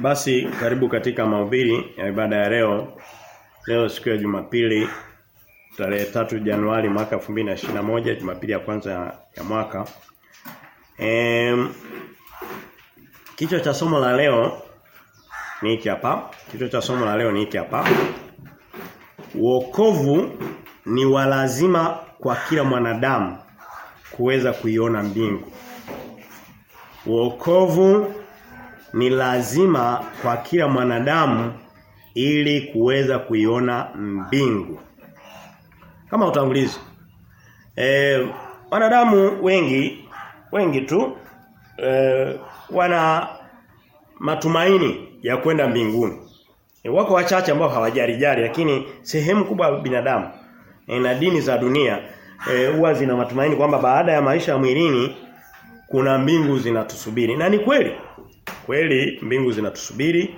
Basi karibu katika mahubiri ya ibada ya leo. Leo siku ya Jumapili tarehe tatu Januari mwaka 2021 Jumapili ya kwanza ya, ya mwaka. Em Kichwa cha somo la leo ni hiki hapa. Kichwa cha somo la leo ni hiki hapa. Wokovu ni walazima kwa kila mwanadamu kuweza kuiona mbingu. Wokovu ni lazima kwa kila mwanadamu ili kuweza kuiona mbingu. Kama utangulizi. E, wanadamu wengi wengi tu e, wana matumaini ya kwenda mbinguni. E, wako wachache ambao hawajarijari lakini sehemu kubwa ya binadamu e, na dini za dunia huwa e, zina matumaini kwamba baada ya maisha ya mwilini kuna mbingu zinatusubiri. Na ni kweli. Kweli mbingu zinatusubiri.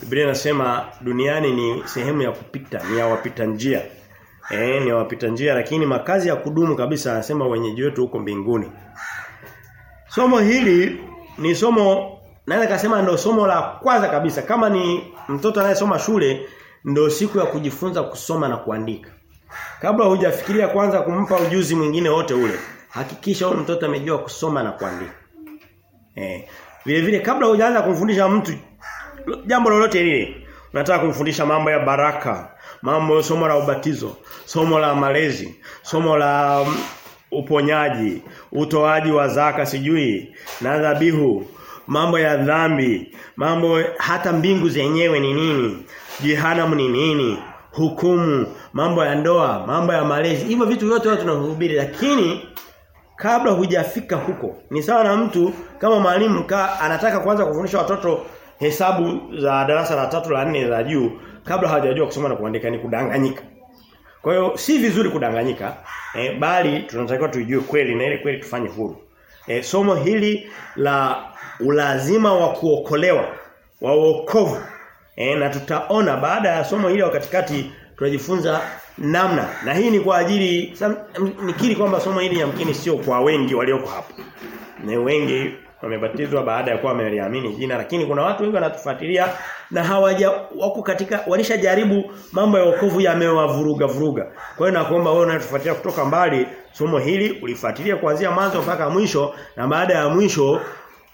Biblia inasema duniani ni sehemu ya kupita, ni ya wapita njia. Eh, ni wapita njia lakini makazi ya kudumu kabisa anasema wenyeji wetu huko mbinguni. Somo hili ni somo naweza kusema ndio somo la kwanza kabisa kama ni mtoto anayesoma shule ndio siku ya kujifunza kusoma na kuandika. Kabla hujafikiria kwanza kumpa ujuzi mwingine wote ule, hakikisha huyo mtoto amejua kusoma na kuandika. Eh, vile vile kabla hujaanza kumfundisha mtu jambo lolote lile, unataka kumfundisha mambo ya baraka, mambo somo la ubatizo, somo la malezi, somo la um, uponyaji, utoaji wa zaka sijui, na dhabihu, mambo ya dhambi, mambo hata mbingu zenyewe ni nini, jehanamu ni nini, hukumu, mambo ya ndoa, mambo ya malezi. Hivyo vitu vyote watu tunahubiri lakini kabla hujafika huko ni sawa na mtu kama mwalimu ka anataka kwanza kufundisha watoto hesabu za darasa la tatu la nne la juu kabla hawajajua kusoma na kuandika ni kudanganyika. Kwa hiyo si vizuri kudanganyika eh, bali tunatakiwa tujue kweli na ile kweli tufanye huru. Eh, somo hili la ulazima wa kuokolewa wa wokovu eh, na tutaona baada ya somo hili katikati tunajifunza namna na hii ni kwa ajili nikiri kwamba somo hili yamkini sio kwa wengi walioko hapa. Ni wengi wamebatizwa baada ya kuwa wameliamini jina lakini kuna watu wengi wanatufuatilia na hawaja wako katika walishajaribu mambo ya wokovu yamewavuruga vuruga. Kwa hiyo nakuomba wewe unatufuatilia kutoka mbali somo hili ulifuatilia kuanzia mwanzo mpaka mwisho na baada ya mwisho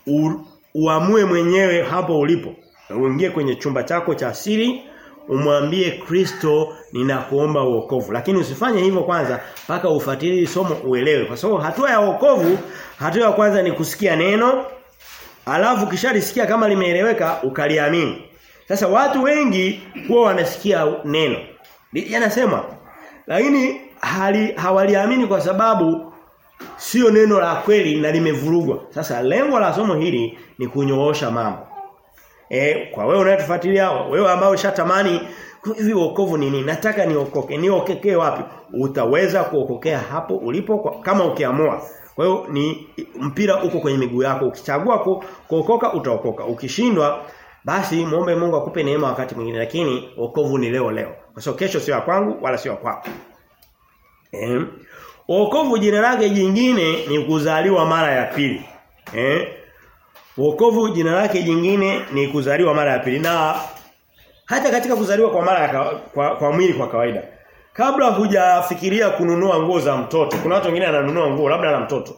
u, uamue mwenyewe hapo ulipo. Uingie kwenye chumba chako cha siri umwambie Kristo ninakuomba uokovu Lakini usifanye hivyo kwanza mpaka ufuatilie somo uelewe. Kwa sababu hatua ya wokovu, hatua ya kwanza ni kusikia neno, alafu kishalisikia kama limeeleweka ukaliamini. Sasa watu wengi huwa wanasikia neno. Yanasema lakini hali hawaliamini kwa sababu sio neno la kweli na limevurugwa. Sasa lengo la somo hili ni kunyoosha mambo. E, kwa wewe unayetufuatilia, wewe ambao ushatamani hivi wokovu nini? Nataka niokoke. Niokekee wapi? Utaweza kuokokea hapo ulipo kwa, kama ukiamua. Kwa hiyo ni mpira uko kwenye miguu yako. Ukichagua kuokoka utaokoka. Ukishindwa basi muombe Mungu akupe neema wakati mwingine lakini wokovu ni leo leo. Kwa sababu kesho sio kwangu wala sio kwako. Eh? Wokovu jina lake jingine ni kuzaliwa mara ya pili. Eh? Wokovu jina lake jingine ni kuzaliwa mara ya pili na hata katika kuzaliwa kwa mara kwa, kwa, kwa mwili kwa kawaida. Kabla hujafikiria kununua nguo za mtoto, kuna watu wengine ananunua nguo labda na mtoto.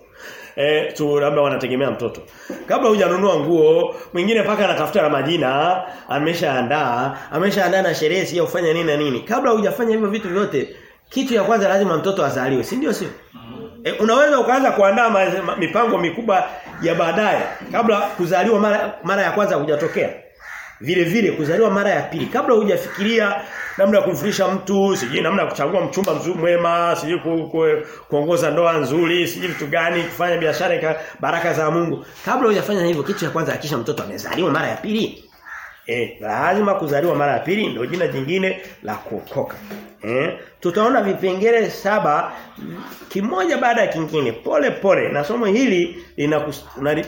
Eh tu labda wanategemea mtoto. Kabla hujanunua nguo, mwingine paka anatafuta na majina, ameshaandaa, ameshaandaa na sherehe si ufanya nini na nini. Kabla hujafanya hivyo vitu vyote, kitu ya kwanza lazima mtoto azaliwe, si ndio sio? E, unaweza ukaanza kuandaa mipango mikubwa ya baadaye kabla kuzaliwa mara, mara ya kwanza hujatokea. Vile vile kuzaliwa mara ya pili kabla hujafikiria namna ya kumfundisha mtu, sijui namna ya kuchagua mchumba mzuri mwema, sijui ku, ku, kuongoza ndoa nzuri, sijui vitu gani, kufanya biashara baraka za Mungu. Kabla hujafanya hivyo kitu cha kwanza hakisha mtoto amezaliwa mara ya pili. Eh, lazima kuzaliwa mara ya pili ndio jina jingine la kuokoka. Eh, tutaona vipengele saba kimoja baada ya kingine pole pole na somo hili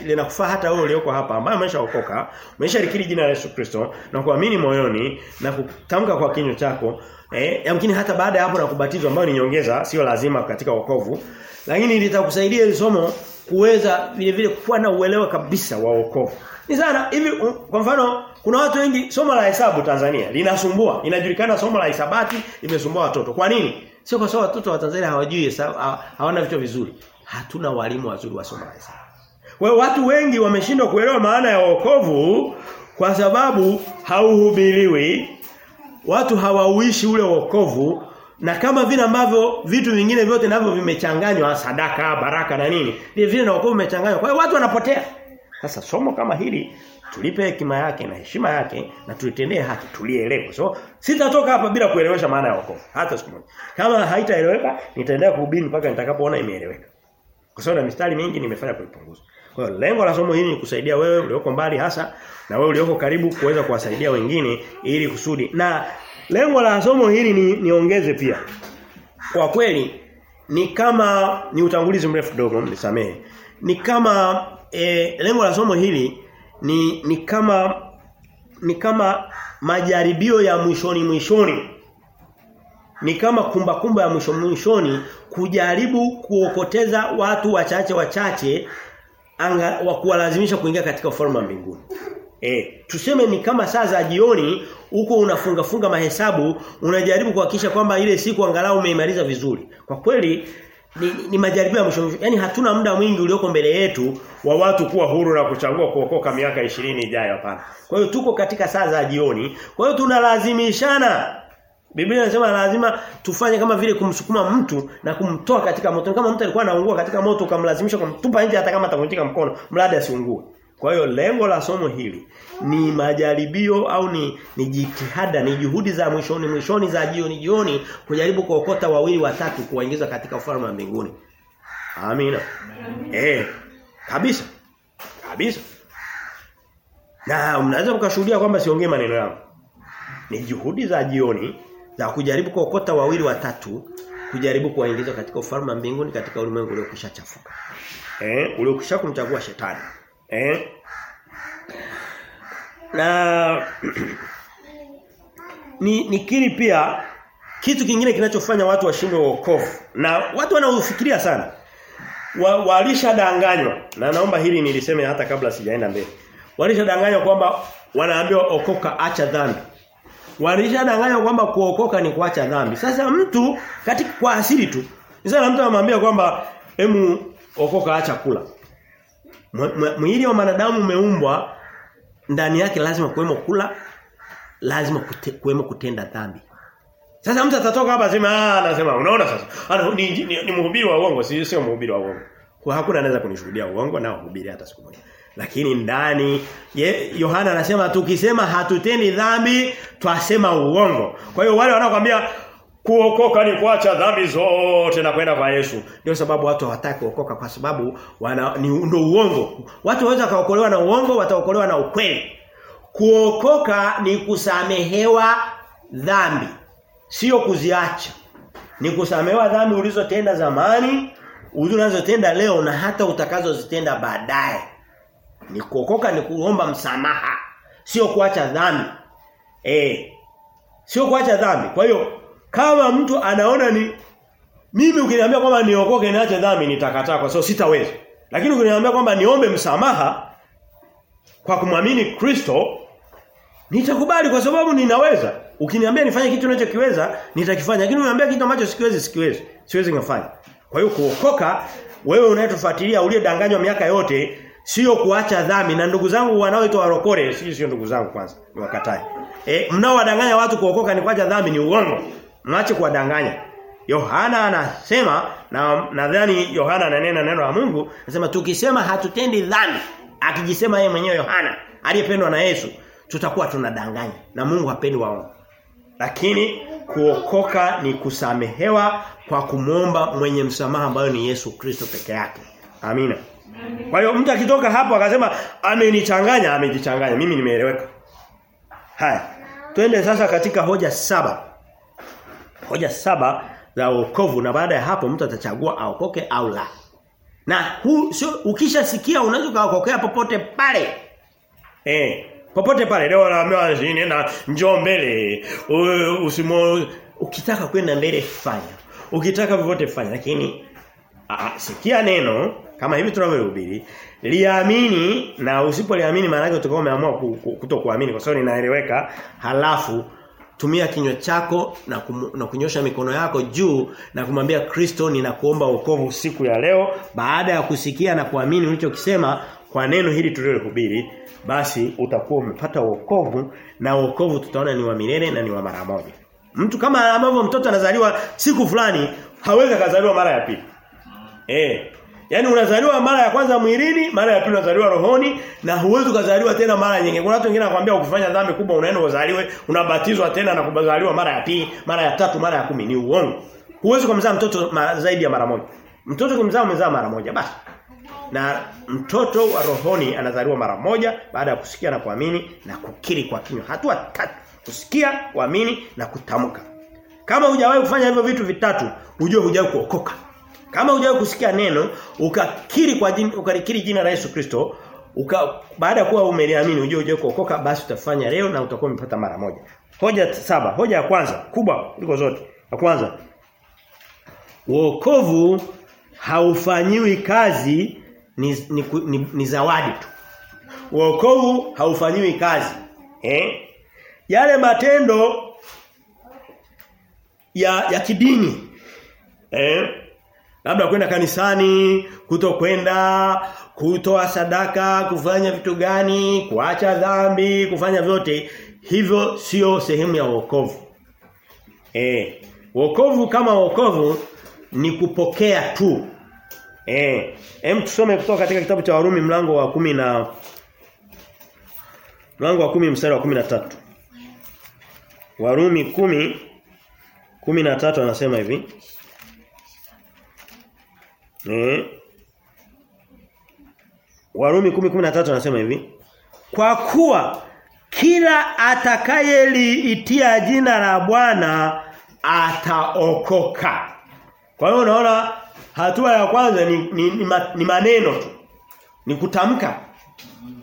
linakufaa hata wewe ulioko hapa ambaye umeshaokoka, umeshalikiri jina la Yesu Kristo na kuamini moyoni na kutamka kwa kinywa chako, eh, yamkini hata baada ya hapo na kubatizwa ambayo ni nyongeza, sio lazima katika wokovu. Lakini litakusaidia hili somo kuweza vile vile kuwa na uelewa kabisa wa wokovu. Ni sana hivi kwa mfano kuna watu wengi somo la hesabu Tanzania linasumbua. Inajulikana somo la hisabati limesumbua watoto. Kwa nini? Sio kwa sababu watoto wa Tanzania hawajui hesabu, hawana vichwa vizuri. Hatuna walimu wazuri wa somo la hesabu. Kwa watu wengi wameshindwa kuelewa maana ya wokovu kwa sababu hauhubiriwi. Watu hawauishi ule wokovu na kama vile ambavyo vitu vingine vyote navyo vimechanganywa sadaka, baraka na nini, vile vile na wokovu umechanganywa. Kwa hiyo watu wanapotea. Sasa somo kama hili tulipe hekima yake na heshima yake na tulitendee haki tulielewe. So sitatoka hapa bila kuelewesha maana ya wokovu hata siku moja. Kama haitaeleweka nitaendelea kuhubiri mpaka nitakapoona imeeleweka. Kwa sababu na mistari mingi nimefanya kuipunguza. Kwa hiyo lengo la somo hili ni kusaidia wewe ulioko mbali hasa na wewe ulioko karibu kuweza kuwasaidia wengine ili kusudi. Na lengo la somo hili ni niongeze pia. Kwa kweli ni kama ni utangulizi mrefu kidogo mnisamehe. Ni kama e, lengo la somo hili ni ni kama ni kama majaribio ya mwishoni mwishoni ni kama kumba kumba ya mwisho mwishoni kujaribu kuokoteza watu wachache wachache anga wa kuwalazimisha kuingia katika ufalme mbinguni. E, tuseme ni kama saa za jioni huko unafunga funga mahesabu unajaribu kuhakikisha kwamba ile siku angalau umeimaliza vizuri. Kwa kweli ni, ni majaribio ya mwisho. Yaani hatuna muda mwingi ulioko mbele yetu wa watu kuwa huru na kuchagua kuokoka miaka 20 ijayo hapana. Kwa hiyo tuko katika saa za jioni. Kwa hiyo tunalazimishana Biblia inasema lazima tufanye kama vile kumsukuma mtu na kumtoa katika moto. Kama mtu alikuwa anaungua katika moto ukamlazimisha kumtupa nje hata kama atavunjika mkono, mradi asiungue. Kwa hiyo lengo la somo hili ni majaribio au ni ni jitihada, ni juhudi za mwishoni mwishoni za jioni jioni kujaribu kuokota wawili watatu kuwaingiza katika ufalme wa mbinguni. Amina. Eh, kabisa. Kabisa. Na mnaweza mkashuhudia kwamba siongee maneno yangu. Ni juhudi za jioni za kujaribu kuokota wawili watatu kujaribu kuwaingiza katika ufalme wa mbinguni katika ulimwengu uliokwisha chafuka. Eh, uliokwisha kumchagua shetani. Eh? Na ni nikiri pia kitu kingine kinachofanya watu washindwe wokovu na watu wanaofikiria sana wa, walishadanganywa na naomba hili niliseme hata kabla sijaenda mbele. Walishadanganywa kwamba wanaambiwa okoka acha dhambi. Walishadanganywa kwamba kuokoka ni kuacha dhambi. Sasa mtu katika kwa asili tu sasa mtu anamwambia kwamba hemu okoka acha kula mwili wa manadamu umeumbwa ndani yake lazima kuwemo kula lazima kute, kuwemo kutenda dhambi. Sasa mtu atatoka hapa sema ah anasema unaona sasa. Ana ni, ni, ni, ni mhubiri wa uongo si sio mhubiri wa uongo. Kwa hakuna anaweza kunishuhudia uongo na kuhubiri hata siku moja. Lakini ndani Yohana anasema tukisema hatutendi dhambi twasema uongo. Kwa hiyo wale wanaokuambia kuokoka ni kuacha dhambi zote na kwenda kwa Yesu. Ndio sababu watu hawataki kuokoka kwa sababu wana ni ndio uongo. Watu waweza kaokolewa na uongo, wataokolewa na ukweli. Kuokoka ni kusamehewa dhambi, sio kuziacha. Ni kusamehewa dhambi ulizotenda zamani, unazotenda leo na hata utakazozitenda baadaye. Ni kuokoka ni kuomba msamaha, sio kuacha dhambi. Eh. Sio kuacha dhambi. Kwa hiyo kama mtu anaona ni mimi ukiniambia kwamba niokoke niache dhambi nitakataa kwa sababu so sitaweza. Lakini ukiniambia kwamba niombe msamaha kwa kumwamini Kristo nitakubali kwa sababu ninaweza. Ukiniambia nifanye kitu ninachokiweza nitakifanya. Lakini unaniambia kitu ambacho sikiwezi sikiwezi. Siwezi ngafanya. Kwa hiyo kuokoka wewe unayetufuatilia uliyedanganywa miaka yote sio kuacha dhambi na ndugu zangu wanaoitwa warokore sio sio ndugu zangu kwanza niwakatae. mnao mnaowadanganya watu kuokoka ni kuacha dhambi ni uongo. Mwache kuwadanganya. Yohana anasema na nadhani Yohana ananena neno la Mungu, anasema tukisema hatutendi dhambi, akijisema yeye mwenyewe Yohana, aliyependwa na Yesu, tutakuwa tunadanganya na Mungu hapendi waongo. Lakini kuokoka ni kusamehewa kwa kumwomba mwenye msamaha ambayo ni Yesu Kristo peke yake. Amina. Kwa hiyo mtu akitoka hapo akasema amenichanganya, amejichanganya. Mimi nimeeleweka. Haya. Twende sasa katika hoja saba. Hoja saba za wokovu na baada ya hapo mtu atachagua aokoke au la. Na hu, sio ukishasikia unaweza kaokokea popote pale. Eh, popote pale leo naambiwa nini na njoo mbele. Usimo ukitaka kwenda mbele fanya. Ukitaka vyovyote fanya lakini aa, sikia neno kama hivi tunavyohubiri liamini na usipoliamini maana yake utakuwa umeamua kutokuamini kwa sababu ninaeleweka halafu tumia kinywa chako na, kum, na kunyosha mikono yako juu na kumwambia Kristo ninakuomba wokovu siku ya leo baada ya kusikia na kuamini ulichokisema kwa neno hili tulilohubiri basi utakuwa umepata wokovu na wokovu tutaona ni wa milele na ni wa mara moja. Mtu kama ambavyo mtoto anazaliwa siku fulani hawezi kuzaliwa mara ya pili. Eh. Yaani unazaliwa mara ya kwanza mwilini, mara ya pili unazaliwa rohoni na huwezi kuzaliwa tena mara nyingine. Kuna watu wengine wanakuambia ukifanya dhambi kubwa unaenda uzaliwe, unabatizwa tena na kuzaliwa mara ya pili, mara ya tatu, mara ya kumi. Ni uongo. Huwezi kumzaa mtoto zaidi ya mara moja. Mtoto kumzaa umezaa mara moja basi. Na mtoto wa rohoni anazaliwa mara moja baada ya kusikia na kuamini na kukiri kwa kinywa. Hatua tatu. Kusikia, kuamini na kutamka. Kama hujawahi kufanya hivyo vitu vitatu, ujue hujawahi kuokoka. Kama hujawahi kusikia neno, ukakiri kwa jina, ukalikiri jina la Yesu Kristo, uka baada ya kuwa umeliamini ujue hujawahi kuokoka, basi utafanya leo na utakuwa umepata mara moja. Hoja saba, hoja ya kwanza kubwa kuliko zote. Ya kwanza, wokovu haufanyiwi kazi ni, ni, ni, ni zawadi tu. Wokovu haufanyiwi kazi. Eh? Yale matendo ya ya kidini eh labda kwenda kanisani kutokwenda kutoa sadaka kufanya vitu gani kuacha dhambi kufanya vyote hivyo sio sehemu ya wokovu. Eh wokovu kama wokovu ni kupokea tu. Eh hem tusome kutoka katika kitabu cha Warumi mlango wa kumi na mlango wa kumi mstari wa kumi na tatu. Warumi kumi kumi na tatu anasema hivi. Eh. Warumi 10:13 anasema hivi. Kwa kuwa kila atakayeliitia jina la Bwana ataokoka. Kwa hiyo unaona hatua ya kwanza ni, ni, ni, ni maneno tu. Ni kutamka.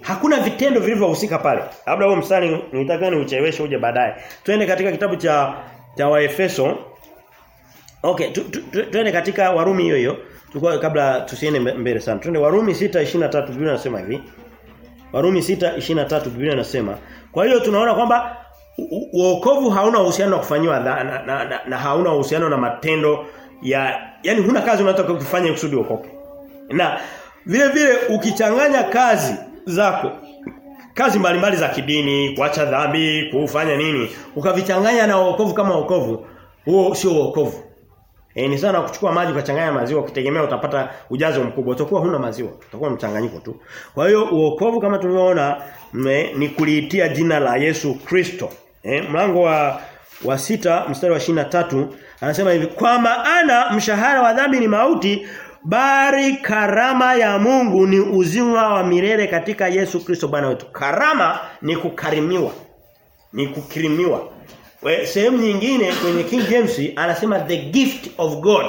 Hakuna vitendo vilivyohusika pale. Labda huo mstari nitakana ni ucheleweshe uje baadaye. Twende katika kitabu cha cha Waefeso. Okay, twende katika Warumi hiyo hiyo. Tulikuwa kabla tusiende mbele sana. Twende Warumi 6:23 Biblia inasema hivi. Warumi 6:23 Biblia inasema, kwa hiyo tunaona kwamba wokovu hauna uhusiano na kufanywa na, na, na, na hauna uhusiano na matendo ya yani huna kazi unataka kufanya kusudi uokoke. Na vile vile ukichanganya kazi zako kazi mbalimbali za kidini, kuacha dhambi, kufanya nini, ukavichanganya na wokovu kama wokovu, huo sio wokovu. E, ni sana kuchukua maji ukachanganya maziwa ukitegemea utapata ujazo mkubwa. Utakuwa huna maziwa, utakuwa mchanganyiko tu. Kwa hiyo uokovu kama tulivyoona ni kuliitia jina la Yesu Kristo. E, mlango wa wa sita mstari wa shina tatu anasema hivi kwa maana mshahara wa dhambi ni mauti bali karama ya Mungu ni uzima wa milele katika Yesu Kristo Bwana wetu. Karama ni kukarimiwa. Ni kukirimiwa. Sehemu nyingine kwenye King James anasema the gift of God.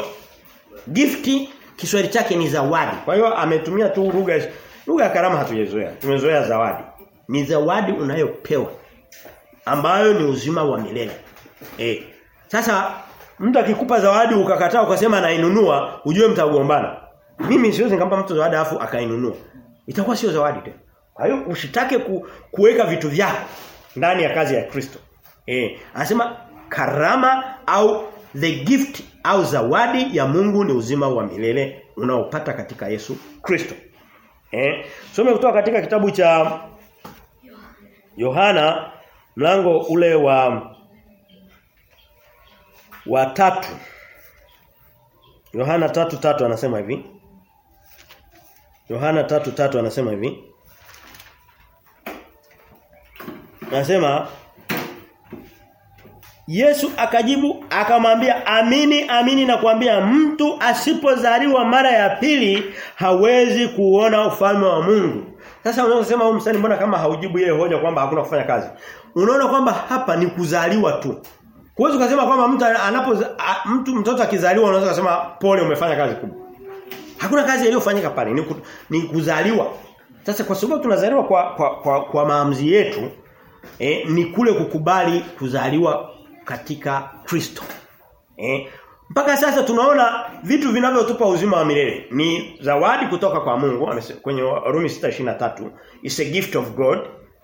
Gift Kiswahili chake ni zawadi. Kwa hiyo ametumia tu lugha lugha ya karama hatujazoea. Tumezoea zawadi. Ni zawadi unayopewa ambayo ni uzima wa milele. Eh. Sasa mtu akikupa zawadi ukakataa ukasema nainunua, ujue mtagombana. Mimi siwezi nikampa mtu zawadi afu akainunua. Itakuwa sio zawadi tena. Kwa hiyo usitake ku, kuweka vitu vyako ndani ya kazi ya Kristo. Eh, anasema karama au the gift au zawadi ya Mungu ni uzima wa milele unaopata katika Yesu Kristo. Eh, some kutoka katika kitabu cha Yohana mlango ule wa wa tatu. Yohana tatu tatu anasema hivi. Yohana tatu tatu anasema hivi. Anasema Yesu akajibu akamwambia amini amini na kuambia mtu asipozaliwa mara ya pili hawezi kuona ufalme wa Mungu. Sasa unaweza kusema huyu msanii mbona kama haujibu ile hoja kwamba hakuna kufanya kazi. Unaona kwamba hapa ni kuzaliwa tu. Huwezi kusema kwamba mtu anapo mtu mtoto akizaliwa unaweza kusema pole umefanya kazi kubwa. Hakuna kazi iliyofanyika pale ni, ku, ni kuzaliwa. Sasa kwa sababu tunazaliwa kwa kwa, kwa, kwa maamuzi yetu eh, ni kule kukubali kuzaliwa katika Kristo. Eh, Mpaka sasa tunaona vitu vinavyotupa uzima wa milele ni zawadi kutoka kwa Mungu kwenye Warumi 6:23 is a gift of God.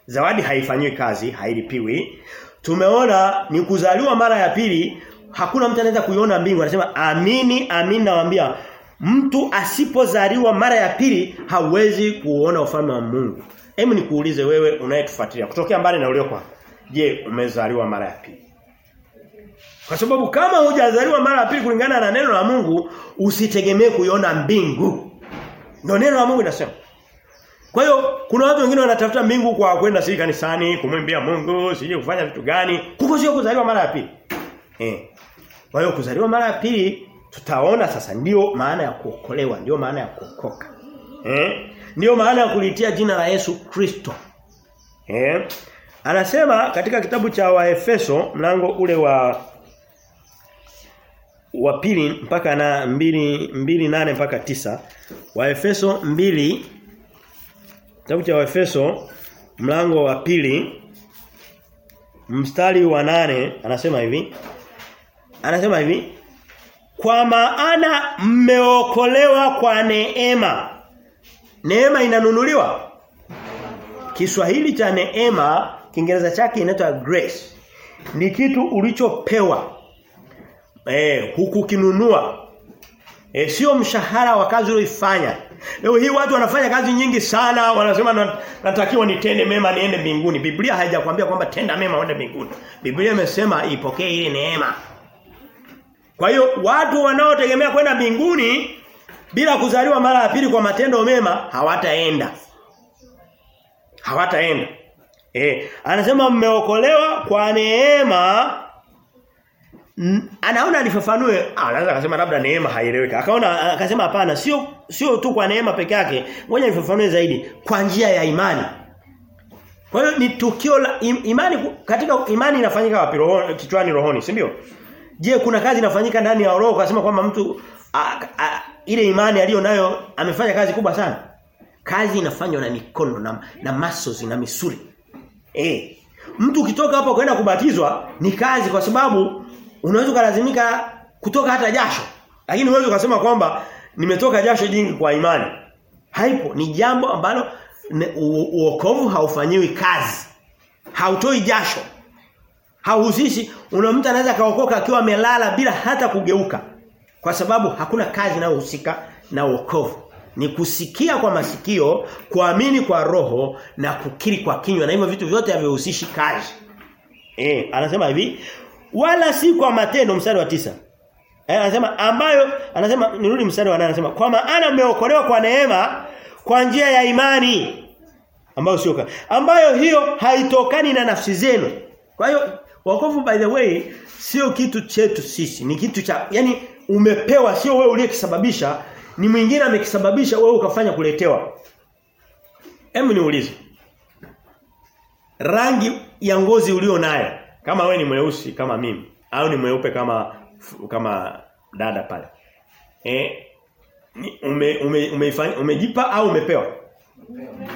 Zawadi haifanyiwi kazi, hailipiwi. Tumeona ni kuzaliwa mara ya pili, hakuna mtu anaweza kuiona mbingu. Anasema amini amini nawaambia mtu asipozaliwa mara ya pili hawezi kuona ufalme wa Mungu. Hebu nikuulize wewe unayetufuatilia kutokea mbali na ulioko. Je, umezaliwa mara ya pili? Kwa sababu kama hujazaliwa mara ya pili kulingana na neno la Mungu, usitegemee kuiona mbingu. Ndio neno la Mungu linasema. Kwa hiyo kuna watu wengine wanatafuta mbingu kwa kwenda sisi kanisani, kumwimbia Mungu, sije kufanya vitu gani. Huko sio kuzaliwa mara ya pili. Eh. Kwa hiyo kuzaliwa mara ya pili tutaona sasa ndio maana ya kuokolewa, ndio maana ya kuokoka. Eh? Ndio maana ya kulitia jina la Yesu Kristo. Eh? Anasema katika kitabu cha Waefeso mlango ule wa wa pili mpaka na mbili, mbili nane mpaka tisa. Waefeso mbili Kitabu cha Waefeso mlango wa pili mstari wa nane anasema hivi Anasema hivi Kwa maana mmeokolewa kwa neema. Neema inanunuliwa? Kiswahili cha neema Kiingereza chake inaitwa grace. Ni kitu ulichopewa eh hukukinunua eh sio mshahara wa kazi ulioifanya leo hii watu wanafanya kazi nyingi sana wanasema natakiwa nitende mema niende mbinguni. Biblia haijakwambia kwamba tenda mema uende mbinguni. Biblia imesema ipokee ile neema. Kwa hiyo watu wanaotegemea kwenda mbinguni bila kuzaliwa mara ya pili kwa matendo mema hawataenda. Hawataenda. Eh, anasema mmeokolewa kwa neema anaona alifafanue anaweza akasema labda neema haieleweki. Akaona akasema hapana sio sio tu kwa neema peke yake ngoja nifafanue zaidi kwa njia ya imani. Kwa hiyo ni tukio la im, imani katika imani inafanyika wapi? Roho kichwani rohoni si ndio? Je kuna kazi inafanyika ndani ya roho kasema kwamba mtu a, a, ile imani aliyo nayo amefanya kazi kubwa sana? Kazi inafanywa na mikono na, na muscles na misuli. Eh. Mtu ukitoka hapo kwenda kubatizwa ni kazi kwa sababu unaweza ukalazimika kutoka hata jasho. Lakini huwezi ukasema kwamba nimetoka jasho jingi kwa imani. Haipo, ni jambo ambalo uokovu haufanyiwi kazi. Hautoi jasho. Hauhusishi una mtu anaweza kaokoka akiwa amelala bila hata kugeuka. Kwa sababu hakuna kazi inayohusika na uokovu ni kusikia kwa masikio, kuamini kwa roho na kukiri kwa kinywa na hivyo vitu vyote havihusishi kazi. Eh, anasema hivi, wala si kwa matendo mstari wa tisa Eh, anasema ambayo anasema nirudi mstari wa 8 anasema kwa maana mmeokolewa kwa neema kwa njia ya imani ambayo sio ambayo hiyo haitokani na nafsi zenu. Kwa hiyo wokovu by the way sio kitu chetu sisi, ni kitu cha yani umepewa sio wewe uliyekisababisha ni mwingine amekisababisha wewe ukafanya kuletewa. Hebu niulize. Rangi ya ngozi ulio nayo kama we ni mweusi kama mimi au ni mweupe kama kama dada pale. Eh ume, ume, umeifanya umejipa au umepewa?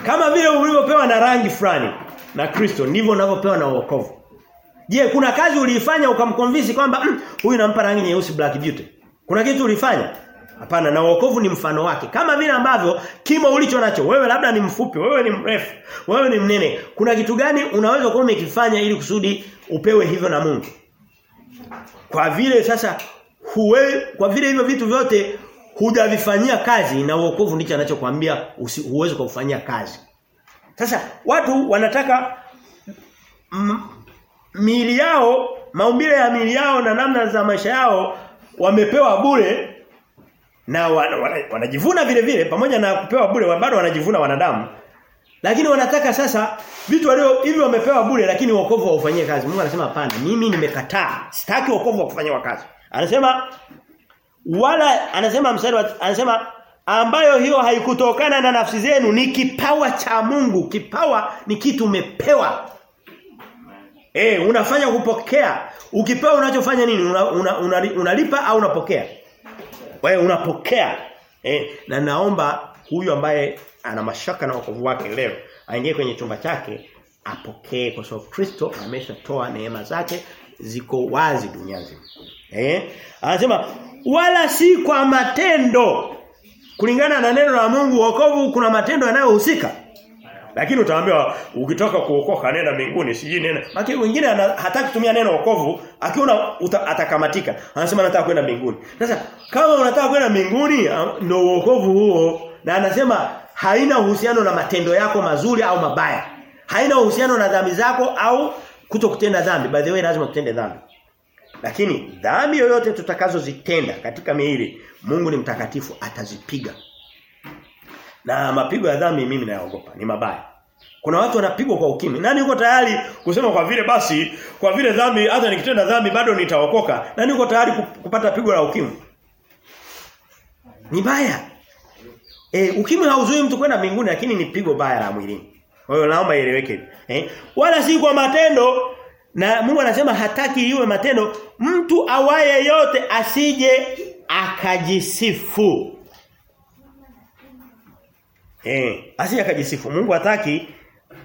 Kama vile ulivyopewa na rangi fulani na Kristo ndivyo unavyopewa na wokovu. Je, kuna kazi uliifanya ukamconvince kwamba huyu mm, nampa rangi nyeusi black beauty? Kuna kitu ulifanya? Hapana na wokovu ni mfano wake. Kama vile ambavyo kimo ulicho nacho, wewe labda ni mfupi, wewe ni mrefu, wewe ni mnene. Kuna kitu gani unaweza kuwa umekifanya ili kusudi upewe hivyo na Mungu? Kwa vile sasa huwe, kwa vile hivyo vitu vyote hujavifanyia kazi na wokovu ndicho anachokuambia huwezi kufanyia kazi. Sasa watu wanataka miili yao, maumbile ya miili yao na namna za maisha yao wamepewa bure na wanajivuna wana, wana vile vile pamoja na kupewa bure bado wanajivuna wanadamu. Lakini wanataka sasa vitu walio hivi wamepewa bure lakini wokovu haufanyie kazi. Mungu anasema hapana mimi nimekataa. Sitaki wokovu wa kufanywa kazi. Anasema wala anasema mstari anasema ambayo hiyo haikutokana na nafsi zenu ni kipawa cha Mungu. Kipawa ni kitu umepewa. Eh unafanya kupokea. Ukipewa unachofanya nini? Unalipa una, una, una, una au unapokea wewe unapokea. Eh, na naomba huyu ambaye ana mashaka na wokovu wake leo aingie kwenye chumba chake apokee kwa sababu Kristo ameshatoa neema zake ziko wazi duniani. Eh? Anasema wala si kwa matendo. Kulingana na neno la Mungu wokovu kuna matendo yanayohusika. Lakini utaambiwa ukitoka kuokoka nenda mbinguni siji nenda. Lakini wengine hataki kutumia neno wokovu akiona atakamatika. Anasema nataka kwenda mbinguni. Sasa kama unataka kwenda mbinguni ndio wokovu huo na anasema haina uhusiano na matendo yako mazuri au mabaya. Haina uhusiano na dhambi zako au kuto kutenda dhambi. By the way lazima tutende dhambi. Lakini dhambi yoyote tutakazozitenda katika miili Mungu ni mtakatifu atazipiga. Na mapigo ya dhambi mimi nayaogopa ni mabaya. Kuna watu wanapigwa kwa ukimwi. Nani yuko tayari kusema kwa vile basi kwa vile dhambi hata nikitenda dhambi bado nitaokoka? Nani yuko tayari kupata pigo la ukimwi? Ni baya. E, ukimwi hauzui mtu kwenda mbinguni lakini ni pigo baya la mwilini. Kwa hiyo naomba ieleweke. Eh? Wala si kwa matendo na Mungu anasema hataki iwe matendo mtu awaye yote asije akajisifu. Eh, asije akajisifu. Mungu hataki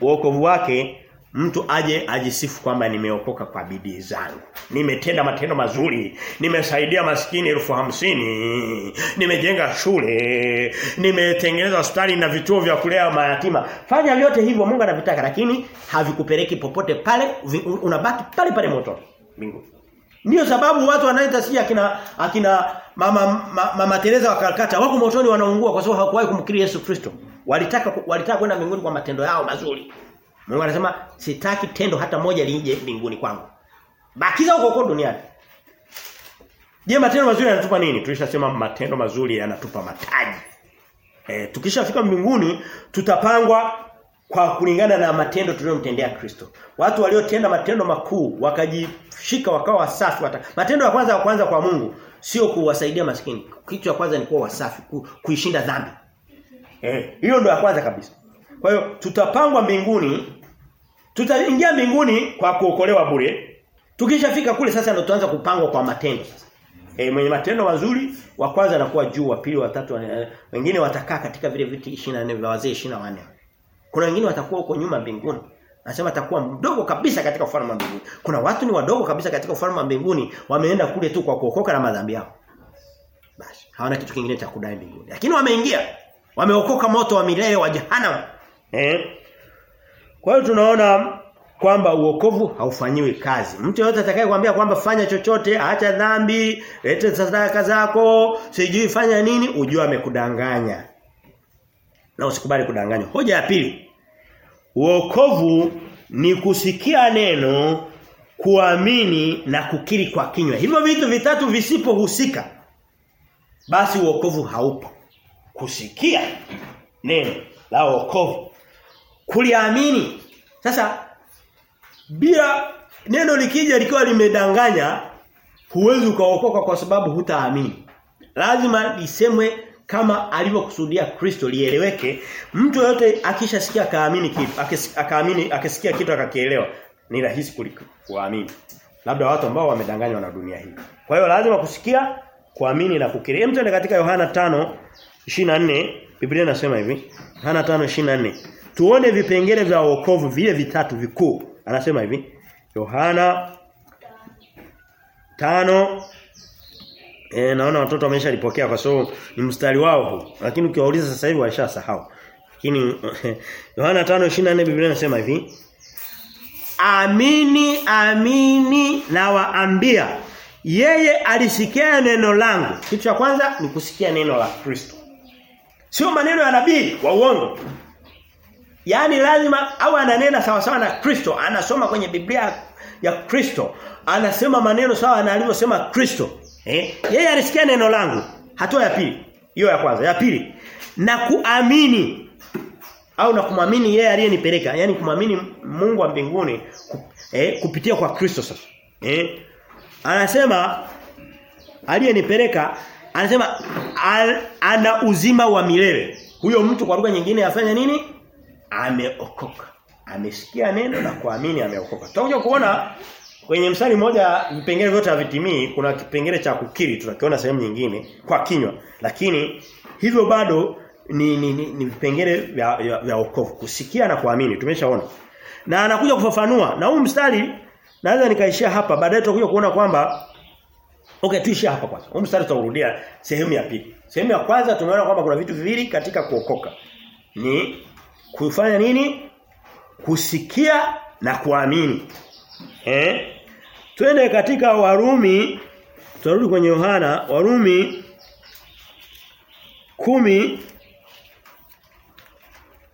wokovu wake mtu aje ajisifu kwamba nimeokoka kwa bidii zangu. Nimetenda matendo mazuri, nimesaidia maskini elfu hamsini, nimejenga shule, nimetengeneza hospitali na vituo vya kulea mayatima. Fanya vyote hivyo Mungu anavitaka lakini havikupeleki popote pale unabaki pale pale moto mbinguni. Ndio sababu watu wanaita akina akina mama mama, mama Teresa wa Calcutta wako motoni wanaungua kwa sababu hawakuwahi kumkiri Yesu Kristo. Walitaka walitaka kwenda mbinguni kwa matendo yao mazuri. Mungu anasema sitaki tendo hata moja liije mbinguni kwangu. Bakiza huko huko duniani. Je, matendo mazuri yanatupa nini? Tulishasema matendo mazuri yanatupa mataji. E, tukishafika mbinguni tutapangwa kwa kulingana na matendo tuliyomtendea Kristo. Watu waliotenda matendo makuu wakajishika wakawa wasafi. Wata... Matendo ya kwanza ya kwanza kwa Mungu sio kuwasaidia maskini. Kitu cha kwanza ni kuwa wasafi, ku, kuishinda dhambi. Eh, hiyo ndio ya kwanza kabisa. Kwa hiyo tutapangwa mbinguni tutaingia mbinguni kwa kuokolewa bure. Tukishafika kule sasa ndio tuanza kupangwa kwa matendo sasa. E, mwenye matendo mazuri wa kwanza anakuwa juu, wa pili, wa tatu, wengine watakaa katika vile viti 24 vya wazee 24. Kuna wengine watakuwa huko nyuma mbinguni. Anasema atakuwa mdogo kabisa katika ufalme wa mbinguni. Kuna watu ni wadogo kabisa katika ufalme wa mbinguni, wameenda kule tu kwa kuokoka na madhambi yao. Basi, hawana kitu kingine cha kudai mbinguni. Lakini wameingia. Wameokoka moto wa milele wa jehanamu. Eh? Kwa hiyo tunaona kwamba uokovu haufanyiwi kazi. Mtu yote atakayekwambia kwamba fanya chochote, acha dhambi, lete sadaka zako, sijui fanya nini, ujue amekudanganya. Na usikubali kudanganywa. Hoja ya pili. Uokovu ni kusikia neno, kuamini na kukiri kwa kinywa. Hivyo vitu vitatu visipohusika basi uokovu haupo. Kusikia neno la wokovu kuliamini. Sasa bila neno likija likiwa limedanganya huwezi ukaokoka kwa sababu hutaamini. Lazima lisemwe kama alivyokusudia Kristo lieleweke. Mtu yote akishasikia kaamini kitu, akaamini akisikia kitu akakielewa, ni rahisi kuamini. Labda watu ambao wamedanganywa na dunia hii. Kwa hiyo lazima kusikia, kuamini na kukiri. Hem katika Yohana 5:24, Biblia inasema hivi. Yohana 5:24. Tuone vipengele vya wokovu vile vitatu vikuu. Anasema hivi. Yohana tano E, naona watoto wameshalipokea kwa sababu ni mstari wao huu. Lakini ukiwauliza sasa hivi walishasahau. Lakini Yohana 5:24 Biblia inasema hivi. Amini amini na waambia yeye alisikia neno langu. Kitu cha kwanza ni kusikia neno la Kristo. Sio maneno ya nabii wa uongo. Yaani lazima au ananena sawa sawa na Kristo, anasoma kwenye Biblia ya Kristo, anasema maneno sawa na alivyosema Kristo. Eh? Yeye alisikia neno langu. Hatua ya pili. Hiyo ya kwanza. Ya pili. Na kuamini au na kumwamini yeye aliyenipeleka, yani kumwamini Mungu wa mbinguni eh, kupitia kwa Kristo sasa. Eh? Anasema aliyenipeleka anasema al, ana uzima wa milele. Huyo mtu kwa lugha nyingine afanya nini? Ameokoka. Amesikia neno na kuamini ameokoka. Tutakuja kuona kwenye msali mmoja vipengele vyote havitimii, kuna kipengele cha kukiri tutakiona sehemu nyingine kwa kinywa. Lakini hivyo bado ni ni, ni, ni vipengele vya, vya, vya wokovu, kusikia na kuamini. Tumeshaona. Na anakuja kufafanua. Na huu mstari naweza nikaishia hapa baadaye tutakuja kuona kwamba Okay, tuishi hapa kwanza. Huu mstari tutaurudia sehemu ya pili. Sehemu ya kwanza tumeona kwamba kuna vitu viwili katika kuokoka. Ni kufanya nini? Kusikia na kuamini. Eh? Twende katika Warumi Tutarudi kwenye Yohana, Warumi kumi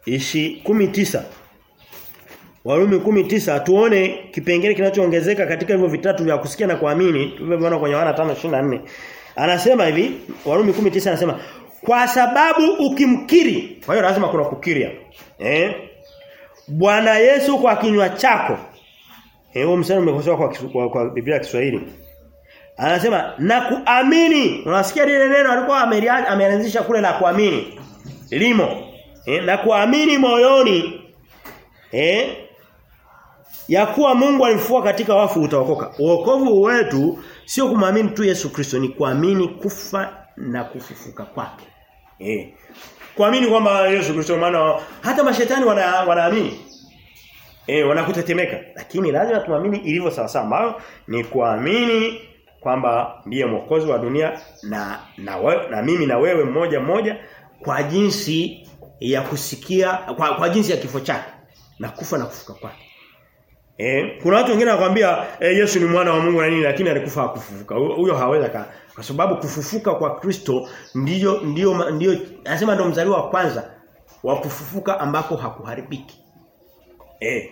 ishi kumi tisa Warumi kumi tisa tuone kipengele kinachoongezeka katika hivyo vitatu vya kusikia na kuamini tulivyoona kwenye Yohana 5:24 anasema hivi Warumi 19 anasema kwa sababu ukimkiri kwa hiyo lazima kuna kukiria eh Bwana Yesu kwa kinywa chako eh huo msemo umekosoa kwa, kwa, kwa Biblia ya Kiswahili Anasema na kuamini. Unasikia lile neno alikuwa ameanzisha kule la kuamini. Limo. Eh, na kuamini moyoni eh ya kuwa Mungu alifua katika wafu utaokoka. Wokovu wetu sio kumwamini tu Yesu Kristo ni kuamini kufa na kufufuka kwake. Eh. Kuamini kwamba Yesu Kristo maana hata mashetani wana, wanaamini. Eh wanakutetemeka lakini lazima tuamini ilivyo sawa sawa ambayo ni kuamini kwamba ndiye mwokozi wa dunia na na, we, na mimi na wewe mmoja mmoja kwa jinsi ya kusikia kwa, kwa jinsi ya kifo chake na kufa na kufuka kwake. Eh, kuna watu wengine wanakuambia eh, Yesu ni mwana wa Mungu na nini lakini alikufa hakufufuka. Huyo haweza ka, kwa sababu kufufuka kwa Kristo ndiyo ndiyo ndiyo anasema ndio mzaliwa wa kwanza wa kufufuka ambako hakuharibiki. Eh.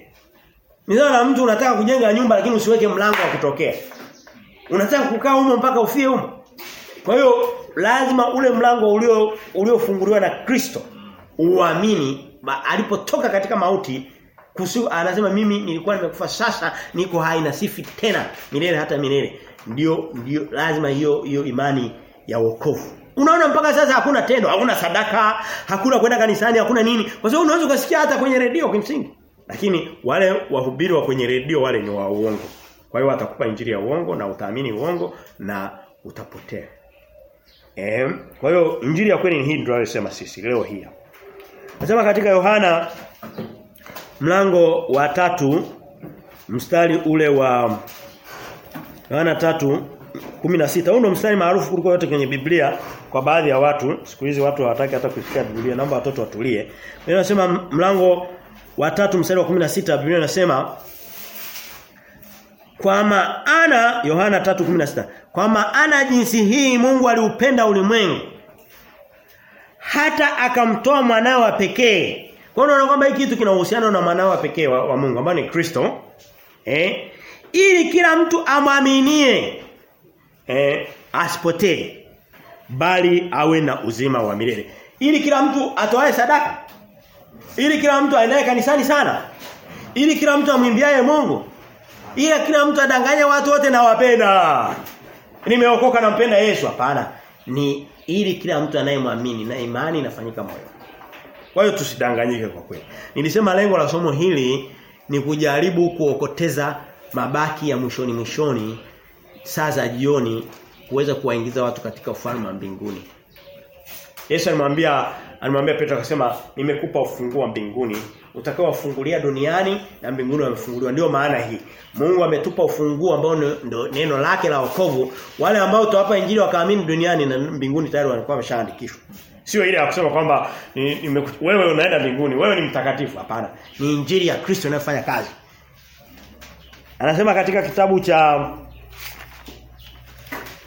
Mizana mtu unataka kujenga nyumba lakini usiweke mlango wa kutokea. Unataka kukaa humo mpaka ufie humo. Kwa hiyo lazima ule mlango ulio uliofunguliwa na Kristo uamini alipotoka katika mauti kusu, anasema mimi nilikuwa nimekufa sasa niko hai na sifi tena milele hata milele. Ndio ndio lazima hiyo hiyo imani ya wokovu. Unaona mpaka sasa hakuna tendo, hakuna sadaka, hakuna kwenda kanisani, hakuna nini. Kwa sababu unaweza kusikia hata kwenye redio kimsingi. Lakini wale wahubiri wa kwenye redio wale ni wa uongo. Kwa hiyo watakupa injili ya uongo na utaamini uongo na utapotea. Eh, kwa hiyo injili ya kweli ni hii ndio tunayosema sisi leo hii. Nasema katika Yohana mlango wa tatu mstari ule wa Yohana tatu 16 Huu ndio mstari maarufu kuliko yote kwenye Biblia kwa baadhi ya watu siku hizi watu hawataki hata kusikia Biblia naomba watoto watulie Biblia inasema mlango wa tatu mstari wa 16 Biblia inasema kwa maana Yohana 3:16 kwa maana jinsi hii Mungu aliupenda ulimwengu hata akamtoa mwanawe wa pekee. Kwa hiyo unaona kwamba hiki kitu kina uhusiano na manawa wa pekee wa, wa Mungu ambaye ni Kristo. Eh? Ili kila mtu amwaminie eh asipotee bali awe na uzima wa milele. Ili kila mtu atoae sadaka. Ili kila mtu aendae kanisani sana. Ili kila mtu amwimbiaye Mungu. Ili kila mtu adanganye watu wote na wapenda. Nimeokoka nampenda Yesu hapana. Ni ili kila mtu anayemwamini na imani inafanyika moyo. Kwa hiyo tusidanganyike kwa kweli. Nilisema lengo la somo hili ni kujaribu kuokoteza mabaki ya mwishoni mwishoni saa za jioni kuweza kuwaingiza watu katika ufalme wa mbinguni. Yesu alimwambia alimwambia Petro akasema nimekupa ufunguo wa mbinguni utakao wafungulia duniani na mbinguni wamefunguliwa ndio maana hii Mungu ametupa ufunguo ambao ndio neno lake la wokovu wale ambao tutawapa injili wakaamini duniani na mbinguni tayari walikuwa wameshaandikishwa sio ile ya kusema kwamba wewe unaenda mbinguni wewe ni mtakatifu. Hapana. Ni injili ya Kristo inayofanya kazi. Anasema katika kitabu cha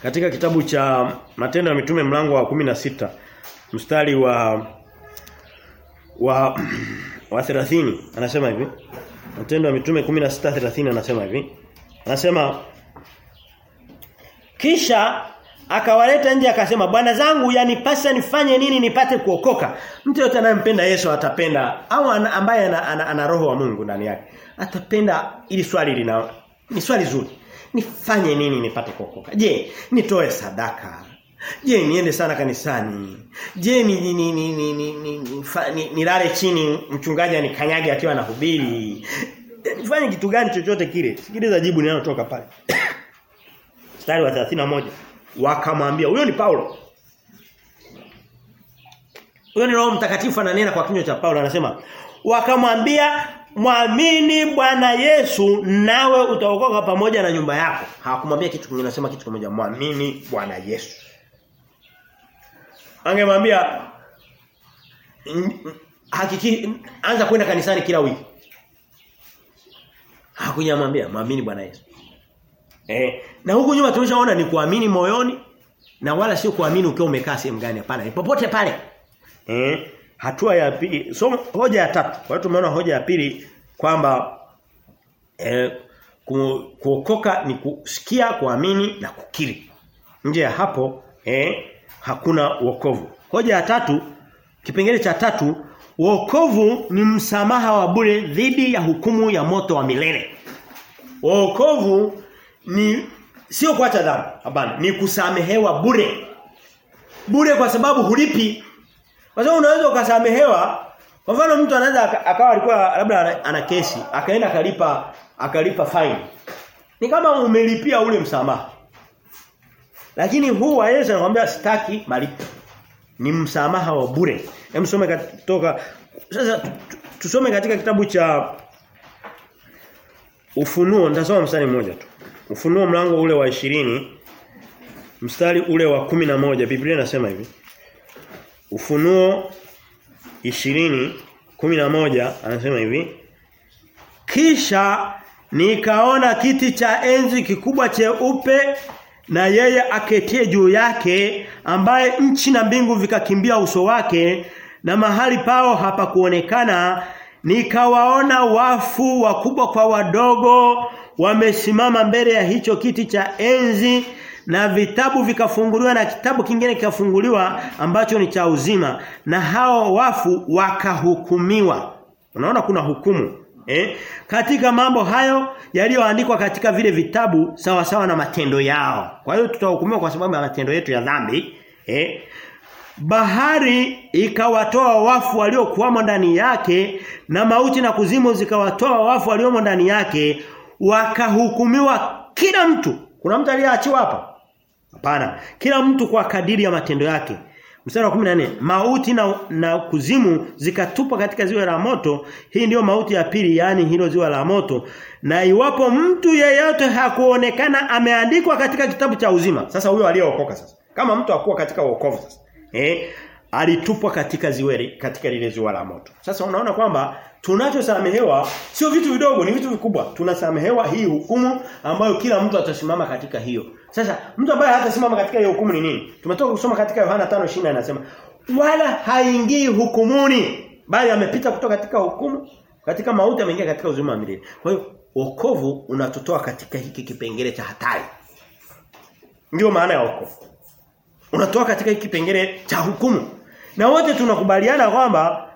katika kitabu cha Matendo ya Mitume mlango wa 16 mstari wa wa wa 30 anasema hivi. Matendo ya Mitume 16:30 anasema hivi. Anasema kisha akawaleta nje akasema bwana zangu yanipasa nifanye nini nipate kuokoka mtu yote anayempenda Yesu atapenda au ambaye ana, ana, ana roho wa Mungu ndani yake atapenda ili swali lina ni swali zuri nifanye nini nipate kuokoka je nitoe sadaka Je, niende sana kanisani? Je, ni ni ni ni ni ni, ni, ni, nilale chini mchungaji anikanyage akiwa anahubiri? Nifanye kitu gani chochote kile? Sikiliza jibu linalotoka pale. Mstari wa 31. Wakamwambia, huyo ni Paulo. Huyo ni Roho Mtakatifu ananena kwa kinywa cha Paulo anasema, wakamwambia mwamini Bwana Yesu nawe utaokoka pamoja na nyumba yako. Hawakumwambia kitu kingine, anasema kitu kimoja, mwamini Bwana Yesu. Angemwambia hakiki anza kwenda kanisani kila wiki. Hakunyamwambia mwamini Bwana Yesu. Eh, na huku nyuma tumeshaona ni kuamini moyoni na wala sio kuamini ukiwa umekaa sehemu gani hapana. Popote pale. Eh, hatua ya pili, so hoja ya tatu. Kwa hiyo tumeona hoja ya pili kwamba eh, ku, kuokoka ni kusikia, kuamini na kukiri. Nje ya hapo eh, hakuna wokovu. Hoja ya tatu, kipengele cha tatu, wokovu ni msamaha wa bure dhidi ya hukumu ya moto wa milele. Wokovu ni sio kuacha dhambi, hapana, ni kusamehewa bure. Bure kwa sababu hulipi. Kwa sababu unaweza ukasamehewa kwa mfano mtu anaweza akawa alikuwa labda ana kesi, akaenda akalipa akalipa fine. Ni kama umelipia ule msamaha. Lakini huu wa Yesu anakuambia sitaki malipo. Ni msamaha wa bure. Hem some kutoka sasa tusome katika kitabu cha Ufunuo nitasoma mstari mmoja tu. Ufunuo mlango ule wa ishirini mstari ule wa kumi na moja Biblia inasema hivi. Ufunuo ishirini kumi na moja anasema hivi. Kisha nikaona kiti cha enzi kikubwa cheupe na yeye aketie juu yake ambaye nchi na mbingu vikakimbia uso wake na mahali pao hapakuonekana nikawaona wafu wakubwa kwa wadogo wamesimama mbele ya hicho kiti cha enzi na vitabu vikafunguliwa na kitabu kingine kikafunguliwa ambacho ni cha uzima na hao wafu wakahukumiwa. Unaona kuna hukumu eh? Katika mambo hayo yaliyoandikwa katika vile vitabu sawa sawa na matendo yao. Kwa hiyo tutahukumiwa kwa sababu ya matendo yetu ya dhambi eh? Bahari ikawatoa wafu waliokuwamo ndani yake na mauti na kuzimu zikawatoa wafu waliomo ndani yake wakahukumiwa kila mtu. Kuna mtu aliyeachiwa hapa? Hapana. Kila mtu kwa kadiri ya matendo yake. Mstari wa 14 mauti na, na kuzimu zikatupwa katika ziwa la moto. Hii ndiyo mauti ya pili yani hilo ziwa la moto. Na iwapo mtu yeyote hakuonekana ameandikwa katika kitabu cha uzima. Sasa huyo aliyeokoka sasa. Kama mtu hakuwa katika uokovu sasa eh alitupwa katika ziwa katika lile ziwa la moto. Sasa unaona kwamba tunachosamehewa sio vitu vidogo ni vitu vikubwa. Tunasamehewa hii hukumu ambayo kila mtu atasimama katika hiyo. Sasa mtu ambaye hatasimama katika hiyo hukumu ni nini? Tumetoka kusoma katika Yohana 5:20 anasema wala haingii hukumuni bali amepita kutoka katika hukumu katika mauti ameingia katika uzima wa milele. Kwa hiyo wokovu unatotoa katika hiki kipengele cha hatari. Ndio maana ya wokovu unatoa katika hiki kipengele cha hukumu. Na wote tunakubaliana kwamba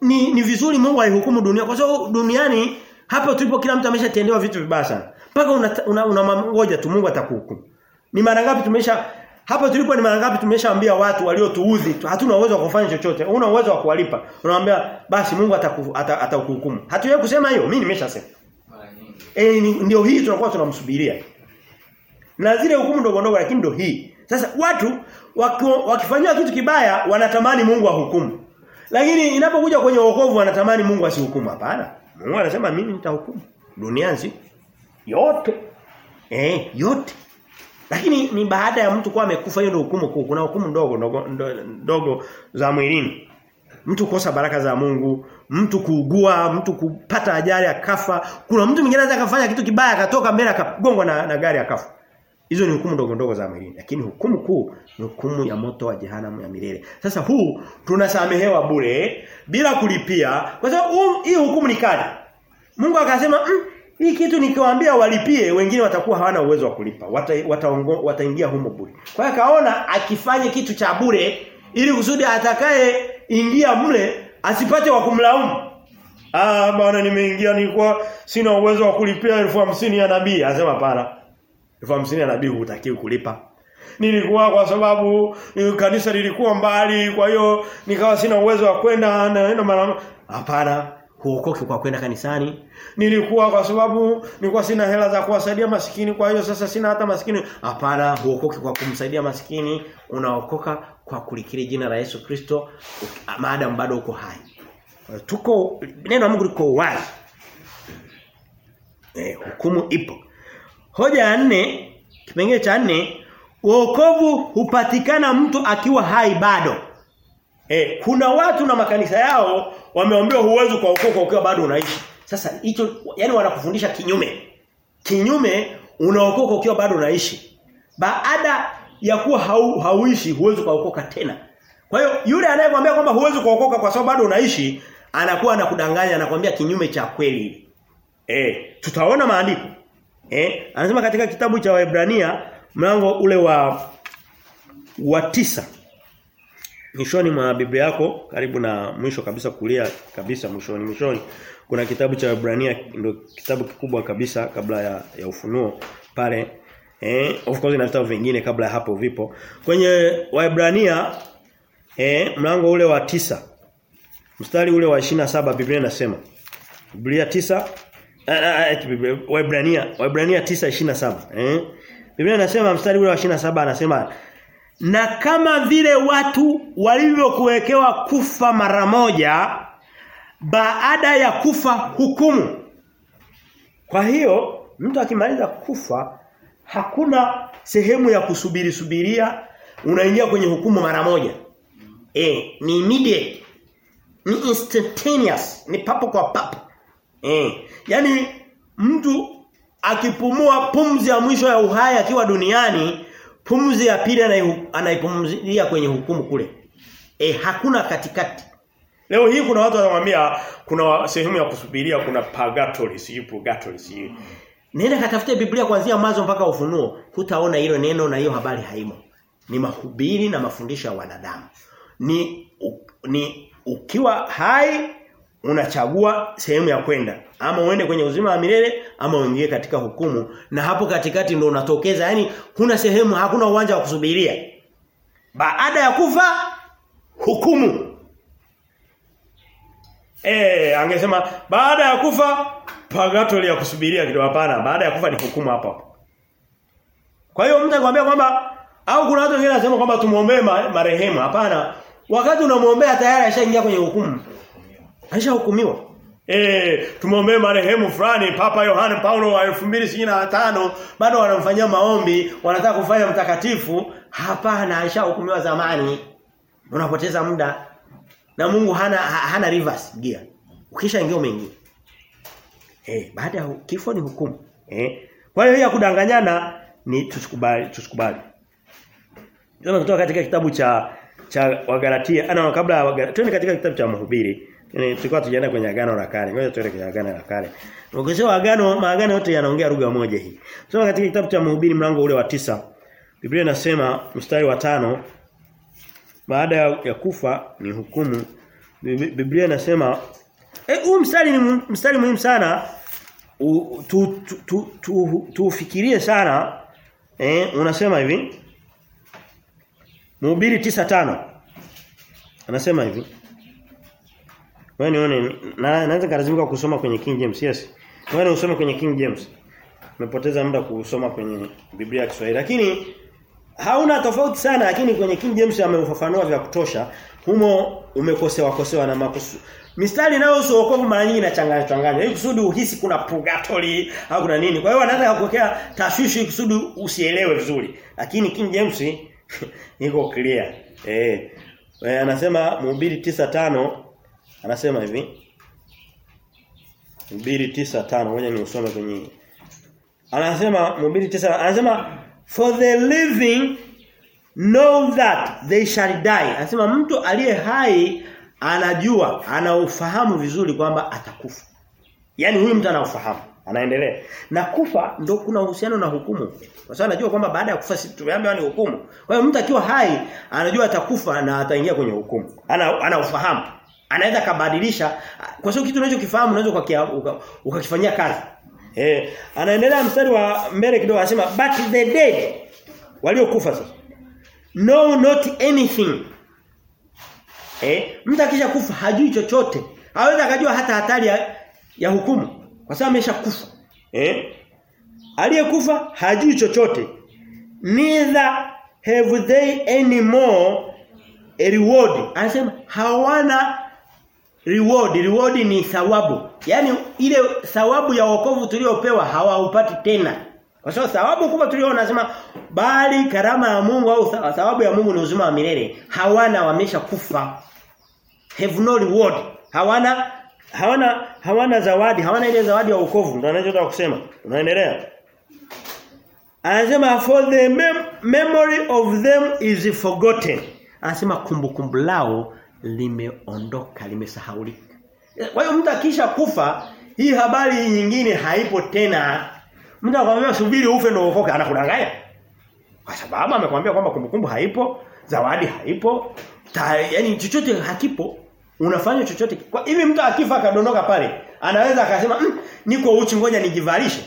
ni ni vizuri Mungu aihukumu dunia kwa sababu duniani hapa tulipo kila mtu ameshatendewa vitu vibaya sana. Mpaka una, una, una ngoja tu Mungu atakuhukumu. Ni mara ngapi tumesha hapa tulipo ni mara ngapi tumeshaambia watu waliotuudhi hatuna uwezo wa kufanya chochote. Una uwezo wa kuwalipa. Unawaambia basi Mungu atakuhukumu. Ata, Hatuwezi kusema hiyo. Mimi nimeshasema. Eh ndio hii tunakuwa tunamsubiria. Na zile hukumu ndogo ndogo lakini ndio hii. Sasa watu wakifanywa kitu kibaya wanatamani Mungu ahukumu. Lakini inapokuja kwenye wokovu anatamani Mungu asihukumu hapana. Mungu anasema mimi nitahukumu dunia nzima yote. Eh, yote. Lakini ni baada ya mtu kuwa amekufa hiyo ndio hukumu kuu. Kuna hukumu ndogo ndogo, ndogo za mwilini. Mtu kukosa baraka za Mungu, mtu kuugua, mtu kupata ajali akafa. Kuna mtu mwingine anaweza kufanya kitu kibaya akatoka mbele akagongwa na, na gari akafa. Hizo ni hukumu ndogo ndogo za mwilini. Lakini hukumu kuu ni hukumu ya moto wa jehanamu ya milele. Sasa huu tunasamehewa bure bila kulipia kwa sababu um, hii hukumu ni kali. Mungu akasema mm, hii kitu nikiwaambia walipie wengine watakuwa hawana uwezo wa kulipa. Wataingia wata wata humo bure. Kwa hiyo akaona akifanye kitu cha bure ili kusudi atakaye ingia mle asipate wa kumlaumu. Ah bwana nimeingia nilikuwa sina uwezo wa kulipia elfu hamsini ya nabii. Anasema hapana. Elfu hamsini ya nabii hutakiwi kulipa. Nilikuwa kwa sababu kanisa lilikuwa mbali kwa hiyo nikawa sina uwezo wa kwenda naenda mara hapana huokoki kwa kwenda kanisani. Nilikuwa kwa sababu nilikuwa sina hela za kuwasaidia masikini kwa hiyo sasa sina hata masikini. Hapana, huokoki kwa kumsaidia masikini, unaokoka kwa kulikiri jina la Yesu Kristo maadamu bado uko hai. Tuko neno la Mungu liko wazi. Eh, hukumu ipo. Hoja ya nne, kipengele cha nne, wokovu hupatikana mtu akiwa hai bado. Eh, kuna watu na makanisa yao wameambiwa huwezi kuokoka ukiwa bado unaishi. Sasa hicho yani wanakufundisha kinyume. Kinyume unaokoka ukiwa bado unaishi. Baada ya kuwa hau, hauishi huwezi kuokoka tena. Kwa hiyo yule anayekwambia kwamba huwezi kuokoka kwa sababu bado unaishi anakuwa anakudanganya anakuambia kinyume cha kweli. Eh, tutaona maandiko. Eh, anasema katika kitabu cha Waebrania mlango ule wa wa tisa. Mwishoni mwa Biblia yako karibu na mwisho kabisa kulia kabisa mwishoni mwishoni. Kuna kitabu cha Waebrania ndio kitabu kikubwa kabisa kabla ya, ya ufunuo pale. Eh? Of course na vitabu vingine kabla ya hapo vipo. Kwenye Waebrania eh mlango ule wa tisa mstari ule wa saba Biblia inasema Biblia tisa Waebrania Waebrania 9:27 eh Biblia inasema mstari ule wa 27 anasema na kama vile watu walivyokuwekewa kufa mara moja baada ya kufa hukumu. Kwa hiyo mtu akimaliza kufa hakuna sehemu ya kusubiri subiria unaingia kwenye hukumu mara moja. Eh, ni immediate. Ni instantaneous, ni papo kwa papo. Eh, yani mtu akipumua pumzi ya mwisho ya uhai akiwa duniani pumzi ya pili anaipumzia kwenye hukumu kule. E, hakuna katikati. Leo hii kuna watu wanamwambia kuna sehemu ya kusubiria kuna purgatory, si purgatory, si. Nenda katafute Biblia kuanzia mwanzo mpaka ufunuo, hutaona hilo neno na hiyo habari haimo. Ni mahubiri na mafundisho ya wanadamu. Ni u, ni ukiwa hai unachagua sehemu ya kwenda ama uende kwenye uzima wa milele ama uingie katika hukumu. Na hapo katikati ndio unatokeza yani kuna sehemu hakuna uwanja wa kusubiria. Baada ya kufa hukumu. Eh angesema baada ya kufa pagato ya kusubiria kidogo. Hapana baada ya kufa ni hukumu hapo hapo. Kwa hiyo mtu akwambia kwamba au kuna watu wengine wanasema kwamba tumuombee marehemu. Hapana. Wakati unamwombea tayari ashaingia kwenye hukumu. Alishahukumiwa. Eh, tumwombee marehemu fulani Papa Yohane Paulo wa 2025 bado wanamfanyia maombi, wanataka kufanya mtakatifu. Hapana, alishahukumiwa zamani. Unapoteza muda. Na Mungu hana hana reverse gear. Ukishaingia umeingia. Eh, baada ya kifo ni hukumu. Eh. Kwa hiyo ya kudanganyana ni tusikubali, tusikubali. Ndio kutoka katika kitabu cha cha Wagalatia, ana kabla ya Wagalatia, twende katika kitabu cha Mhubiri. Tulikuwa tujaenda kwenye agano la kale. Ngoja tuende kwenye agano la kale. Ukisema agano, maagano yote yanaongea lugha moja hii. Soma katika kitabu cha Mhubiri mlango ule wa tisa Biblia inasema mstari wa tano baada ya kufa ni hukumu. Biblia inasema eh huu mstari ni mstari muhimu sana. U, tu, tu, tu, tu, sana. Eh unasema hivi. Mhubiri tisa tano Anasema hivi. Wewe nione na naweza kalazimika kusoma kwenye King James. Yes. Wewe usome kwenye King James. Umepoteza muda kusoma kwenye Biblia ya Kiswahili. Lakini hauna tofauti sana lakini kwenye King James ameufafanua vya kutosha. Humo umekosewa kosewa na makosa. Mistari inayohusu wokovu mara nyingi inachanganya changanya. Ili kusudi uhisi kuna purgatory au kuna nini. Kwa hiyo anaanza kukuwekea tashwishi kusudi usielewe vizuri. Lakini King James iko clear. Eh. E, anasema Mhubiri tisa tano anasema hivi Mhubiri 9:5 ngoja ni usome kwenye Anasema Mhubiri 9 anasema for the living know that they shall die. Anasema mtu aliye hai anajua, anaufahamu vizuri kwamba atakufa. Yaani huyu mtu anaufahamu, anaendelea. Na kufa ndio kuna uhusiano na hukumu. Kwa sababu anajua kwamba baada ya kufa si tumeambiwa ni hukumu. Kwa hiyo mtu akiwa hai anajua atakufa na ataingia kwenye hukumu. Ana anaufahamu anaweza kabadilisha kwa sababu kitu unachokifahamu unaweza ukakifanyia kazi. Eh, anaendelea mstari wa mbele kidogo anasema but the dead waliokufa sasa No not anything. Eh, mtu akisha kufa hajui chochote. Hawezi akajua hata hatari ya, ya hukumu kwa sababu ameshakufa. Eh? Aliyekufa hajui chochote. Neither have they any more a reward. Anasema hawana reward. Reward ni thawabu. yani ile thawabu ya wokovu tuliopewa hawaupati tena. Kwa sababu thawabu kubwa tuliona nasema bali karama ya Mungu au thawabu ya Mungu ni uzima wa milele. Hawana wamesha kufa. Have no reward. Hawana hawana hawana zawadi, hawana ile zawadi ya wokovu. Ndio anachotaka kusema. Unaendelea? Anasema for the mem memory of them is forgotten. Anasema kumbukumbu lao limeondoka, limesahaulika. Kwa hiyo mtu akisha kufa, hii habari nyingine haipo tena. Mtu akwambia subiri ufe ndio uokoke, anakudanganya. Kwa sababu amekwambia kwamba kumbukumbu haipo, zawadi haipo, ta, yani chochote hakipo. Unafanya chochote. Kwa hivi mtu akifa akadondoka pale, anaweza akasema, mmm, niko uchi ngoja nijivalishe.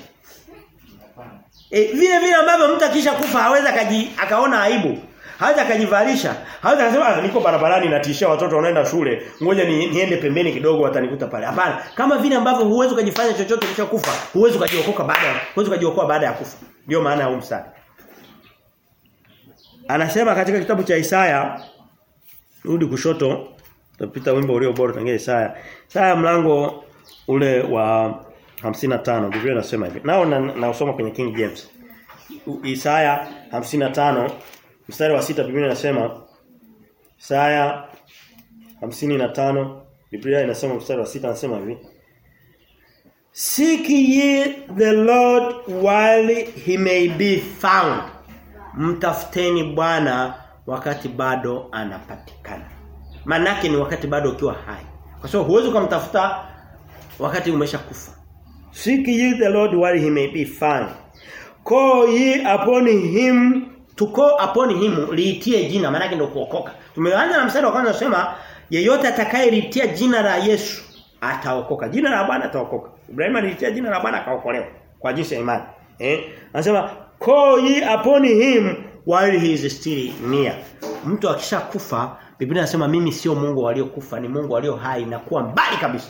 E, vile vile ambavyo mtu akisha kufa hawezi akaji akaona aibu. Hawezi akajivalisha. Hawezi akasema ah, niko barabarani natishia watoto wanaenda shule, ngoja ni, niende pembeni kidogo watanikuta pale. Hapana. Kama vile ambavyo huwezi kujifanya chochote kisha kufa, huwezi kujiokoka baada ya huwezi kujiokoa baada ya kufa. Ndio maana ya huu mstari. Anasema katika kitabu cha Isaya rudi kushoto tutapita wimbo ulio bora tangia Isaya. Isaya mlango ule wa 55 Biblia inasema hivi. Nao nausoma na kwenye King James. Isaya 55 mstari wa sita Biblia inasema Isaya 55 Biblia inasema mstari wa sita anasema hivi Seek ye the Lord while he may be found. Mtafuteni Bwana wakati bado anapatikana. Manake ni wakati bado ukiwa hai. Kwa sababu huwezi kumtafuta wakati umeshakufa. Seek ye the Lord while he may be found. Call ye upon him call upon him liitie jina maana ndio kuokoka. Tumeanza na mstari wa kwanza unasema yeyote atakayelitia jina la Yesu ataokoka. Jina la Bwana ataokoka. Ibrahim alitia jina la Bwana akaokolewa kwa jinsi ya imani. Eh? Anasema call ye upon him while he is still near. Mtu akishakufa Biblia inasema mimi sio Mungu waliokufa ni Mungu walio hai na kuwa mbali kabisa.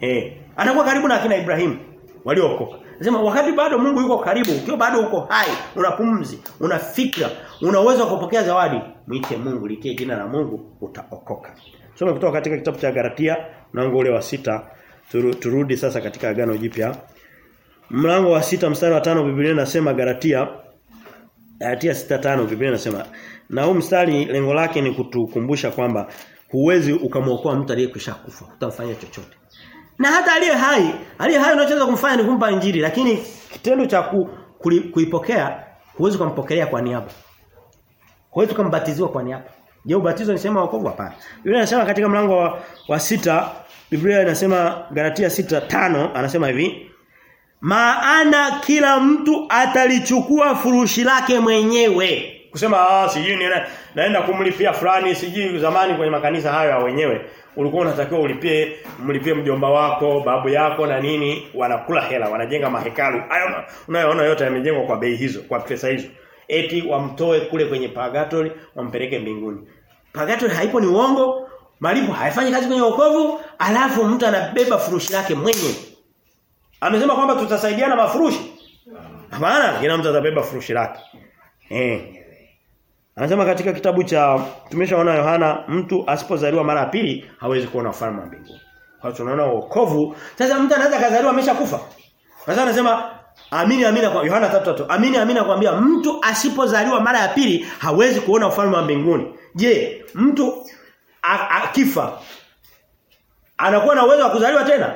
Eh, anakuwa karibu na akina Ibrahim waliookoka. Nasema wakati bado Mungu yuko karibu, ukiwa bado uko hai, una pumzi, una fikra, una uwezo wa kupokea zawadi, mwite Mungu, litie jina la Mungu, utaokoka. Soma kutoka katika kitabu cha Galatia, mlango ule wa sita, turu, turudi sasa katika agano jipya. Mlango wa sita mstari wa tano Biblia inasema Galatia Galatia 6:5 Biblia inasema na huu mstari lengo lake ni kutukumbusha kwamba huwezi ukamwokoa mtu aliyekwisha kufa, utamfanya chochote. Na hata aliye hai, aliye hai unachoweza kumfanya ni kumpa injili, lakini kitendo cha ku, kuipokea huwezi kumpokelea kwa niaba. Huwezi kumbatiziwa kwa niaba. Je, ubatizo ni sema wokovu hapana. Biblia inasema katika mlango wa, wa sita Biblia inasema Galatia sita tano anasema hivi Maana kila mtu atalichukua furushi lake mwenyewe. Kusema ah sijui ni naenda kumlipia fulani sijui zamani kwenye makanisa hayo ya wenyewe ulikuwa unatakiwa ulipie mlipie mjomba wako, babu yako na nini, wanakula hela, wanajenga mahekalu. Hayo unayoona yote yamejengwa kwa bei hizo, kwa pesa hizo. Eti wamtoe kule kwenye purgatory, wampeleke mbinguni. Purgatory haipo ni uongo, malipo haifanyi kazi kwenye wokovu, alafu mtu anabeba furushi lake mwenyewe. Amesema kwamba tutasaidiana mafurushi. Hapana, kila mtu atabeba furushi lake. Eh. Anasema katika kitabu cha tumeshaona Yohana mtu asipozaliwa mara ya pili hawezi kuona ufalme wa mbinguni. Kwa hiyo tunaona wokovu. Sasa mtu anaweza kazaliwa ameshakufa. Sasa anasema amini amina kwa Yohana 3:3. Amini amina kwambia mtu asipozaliwa mara ya pili hawezi kuona ufalme wa mbinguni. Je, mtu akifa anakuwa na uwezo wa kuzaliwa tena?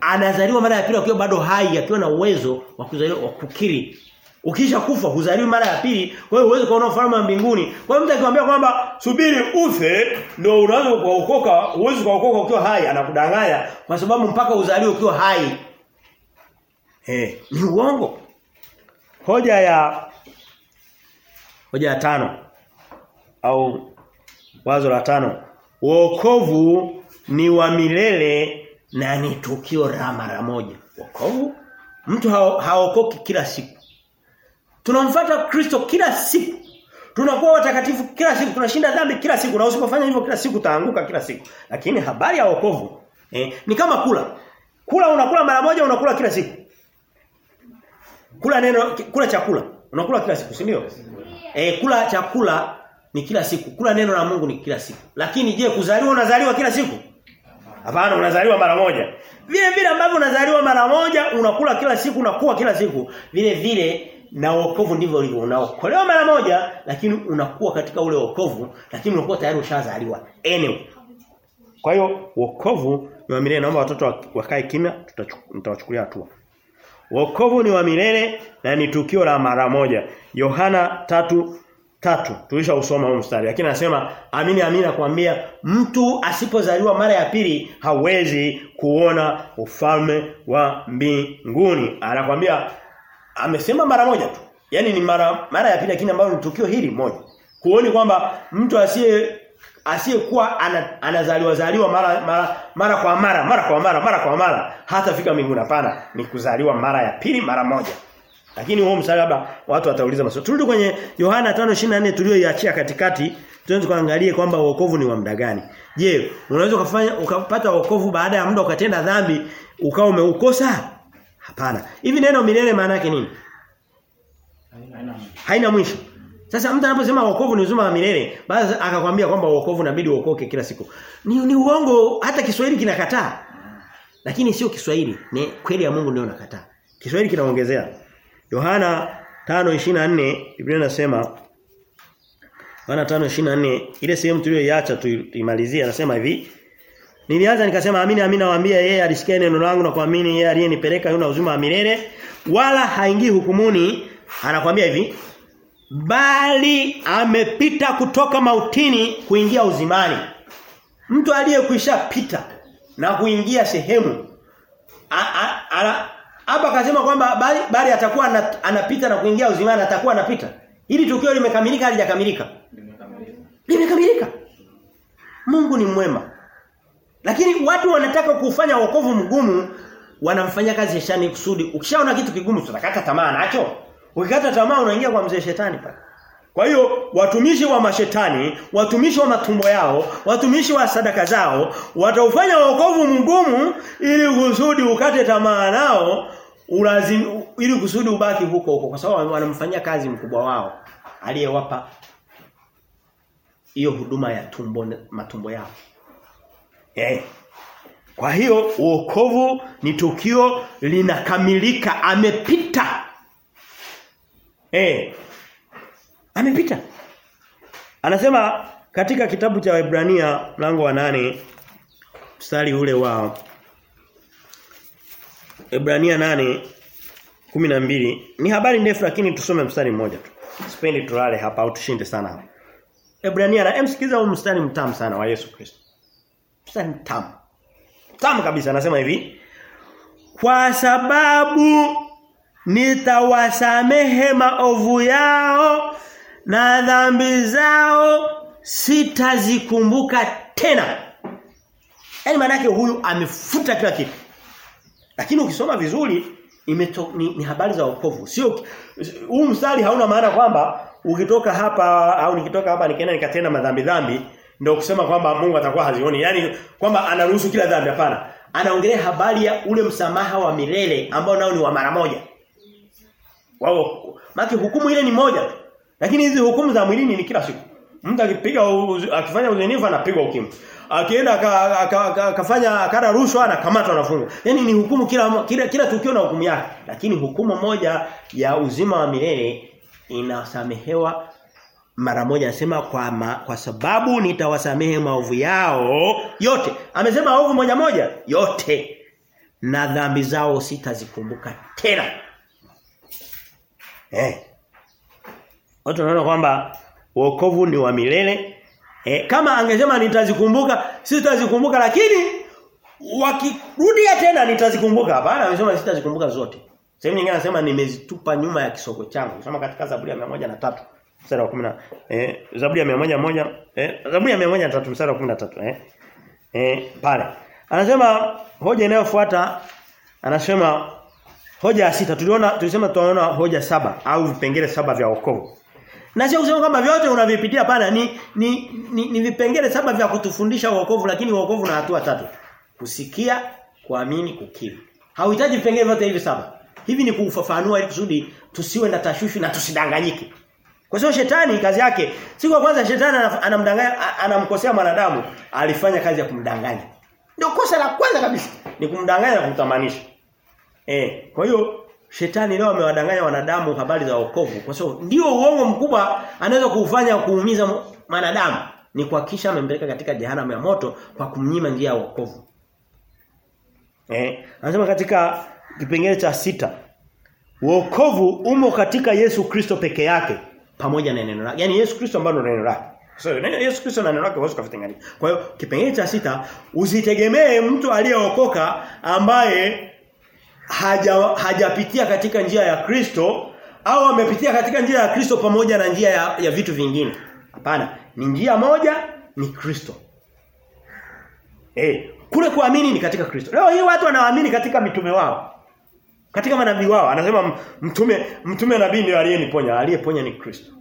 Anazaliwa mara ya pili akiwa bado hai, akiwa na uwezo wa kuzaliwa wa kukiri Ukisha kufa huzaliwi mara ya pili, kwa hiyo huwezi kuona ufalme wa mbinguni. Kwa hiyo mtu akikwambia kwamba subiri ufe ndio unaweza kuokoka, huwezi kuokoka ukiwa hai, anakudanganya kwa sababu mpaka uzaliwe ukiwa hai. Eh, ni uongo. Hoja ya hoja ya tano au wazo la tano. Wokovu ni wa milele na ni tukio la mara moja. Wokovu mtu haokoki kila siku. Tunamfuata Kristo kila siku. Tunakuwa watakatifu kila siku, tunashinda dhambi kila siku na usipofanya hivyo kila siku utaanguka kila siku. Lakini habari ya wokovu eh, ni kama kula. Kula unakula mara moja unakula kila siku. Kula neno kula chakula, unakula kila siku, si ndio? Eh, kula chakula ni kila siku. Kula neno la Mungu ni kila siku. Lakini je, kuzaliwa unazaliwa kila siku? Hapana unazaliwa mara moja. Vile vile ambavyo unazaliwa mara moja unakula kila siku unakuwa kila siku vile vile na wokovu ndivyo ulivyo. Unaokolewa mara moja lakini unakuwa katika ule wokovu lakini unakuwa tayari ushazaliwa. Anyway. Kwa hiyo wokovu ni wa milele. Naomba watoto wakae kimya tutawachukulia hatua. Wokovu ni wa milele na ni tukio la mara moja. Yohana tatu tatu. Tulisha usoma huu mstari. Lakini anasema amini amini nakwambia mtu asipozaliwa mara ya pili hawezi kuona ufalme wa mbinguni. Anakwambia amesema mara moja tu Yaani ni mara mara ya pili lakini ambayo ni tukio hili moja kuoni kwamba mtu asiye asiyekuwa ana, anazaliwa zaliwa mara mara mara kwa mara mara kwa mara mara kwa mara hatafika mbinguni hapana ni kuzaliwa mara ya pili mara moja lakini huo mstari labda watu watauliza maswali. Turudi kwenye Yohana 5:24 tulioiachia katikati, tuanze kuangalia kwamba wokovu ni wa muda gani. Je, unaweza ukafanya ukapata wokovu baada ya muda ukatenda dhambi ukao umeukosa? Hapana. Hivi neno milele maana yake nini? Haina Haina mwisho. Sasa mtu anaposema wokovu ni uzima wa milele, basi akakwambia kwamba wokovu inabidi uokoke kila siku. Ni, ni uongo hata Kiswahili kinakataa. Lakini sio Kiswahili, ni kweli ya Mungu ndio nakataa. Kiswahili kinaongezea. Yohana 5:24 Biblia inasema Yohana 5:24 ile sehemu tuliyoiacha tuimalizie anasema hivi Nilianza nikasema amini amini nawaambia yeye alisikia neno langu na kuamini yeye aliyenipeleka yuna uzima wa milele wala haingii hukumuni. Anakuambia hivi bali amepita kutoka mautini kuingia uzimani. Mtu aliyekwisha pita na kuingia sehemu hapa akasema kwamba bali, bali atakuwa anapita na kuingia uzimani atakuwa anapita. Hili tukio limekamilika halijakamilika? Limekamilika. Mungu ni mwema lakini watu wanataka kufanya wokovu mgumu wanamfanyia kazi shetani kusudi ukishaona kitu kigumu tutakata tamaa nacho ukikata tamaa unaingia kwa mzee shetani pale kwa hiyo watumishi wa mashetani, watumishi wa matumbo yao, watumishi wa sadaka zao wataufanya wokovu mgumu ili kusudi ukate tamaa nao ulazim ili kusudi ubaki huko huko kwa sababu wanamfanyia kazi mkubwa wao aliyewapa hiyo huduma ya tumbo matumbo yao. Eh. Kwa hiyo uokovu ni tukio linakamilika amepita. Eh. Amepita. Anasema katika kitabu cha Waebrania mlango wa nane mstari ule wa Ebrania nane kumi na mbili ni habari ndefu lakini tusome mstari mmoja tu. Sipendi tulale hapa au tushinde sana hapa. Ebrania na msikiza huu mstari mtamu sana wa Yesu Kristo. Mstari tamu. Tamu kabisa anasema hivi. Kwa sababu nitawasamehe maovu yao na dhambi zao sitazikumbuka tena. Yaani maana yake huyu amefuta kila kitu. Lakini ukisoma vizuri imeto, ni, ni habari za wokovu. Sio huu mstari hauna maana kwamba ukitoka hapa au nikitoka hapa nikaenda nikatenda madhambi dhambi ndio kusema kwamba Mungu atakuwa hazioni. Yaani kwamba anaruhusu kila dhambi hapana. Anaongelea habari ya ule msamaha wa milele ambao nao ni wa mara moja. Wao maki hukumu ile ni moja tu. Lakini hizi hukumu za mwilini ni kila siku. Mtu akipiga akifanya uzinifu anapigwa ukimwi. Akienda akafanya akara rushwa anakamatwa anafungwa. Yaani ni hukumu kila kila kila tukio na hukumu yake. Lakini hukumu moja ya uzima wa milele inasamehewa mara moja anasema kwa ma, kwa sababu nitawasamehe maovu yao yote. Amesema maovu moja moja yote na dhambi zao sitazikumbuka tena. Eh. Watu wanaona kwamba wokovu ni wa milele. Eh, kama angesema nitazikumbuka, sitazikumbuka lakini wakirudia tena nitazikumbuka. Hapana, amesema sitazikumbuka zote. Sehemu nyingine anasema nimezitupa nyuma ya kisogo changu. Sema katika Zaburi ya 103 mstari wa 10 eh Zaburi ya 101 eh Zaburi ya 103 mstari wa 13 eh. Eh pale. Anasema hoja inayofuata anasema hoja ya sita tuliona tulisema tunaona hoja saba au vipengele saba vya wokovu. Na sio kusema kwamba vyote unavipitia pana ni ni, ni ni vipengele saba vya kutufundisha wokovu lakini wokovu na hatua tatu. Kusikia, kuamini, kukiri. Hauhitaji vipengele vyote hivi saba. Hivi ni kuufafanua ili kusudi tusiwe na tashwishi na tusidanganyike. Kwa sababu shetani kazi yake siku ya kwanza shetani anamdanganya anamkosea mwanadamu, alifanya kazi ya kumdanganya. Ndio kosa la kwanza kabisa ni kumdanganya na kumtamanisha. Eh, kwa hiyo shetani leo amewadanganya wanadamu habari za wokovu kwa sababu ndio uongo mkubwa anaweza kuufanya kuumiza mwanadamu ni kuhakikisha amempeleka katika jehanamu ya moto kwa kumnyima njia ya wokovu. Eh, anasema katika kipengele cha sita wokovu umo katika Yesu Kristo peke yake pamoja na neno lake. Yaani Yesu Kristo ambaye ndo neno lake. So, neno Yesu Kristo na neno lake huwezi kuvitenganisha. Kwa hiyo kipengele cha sita usitegemee mtu aliyeokoka ambaye haja hajapitia katika njia ya Kristo au amepitia katika njia ya Kristo pamoja na njia ya, ya vitu vingine. Hapana, ni njia moja ni Kristo. Eh, kule kuamini ni katika Kristo. Leo hii watu wanaamini katika mitume wao. Katika manabii wao anasema mtume mtume nabii ndio aliyeniponya, aliyeponya ni Kristo.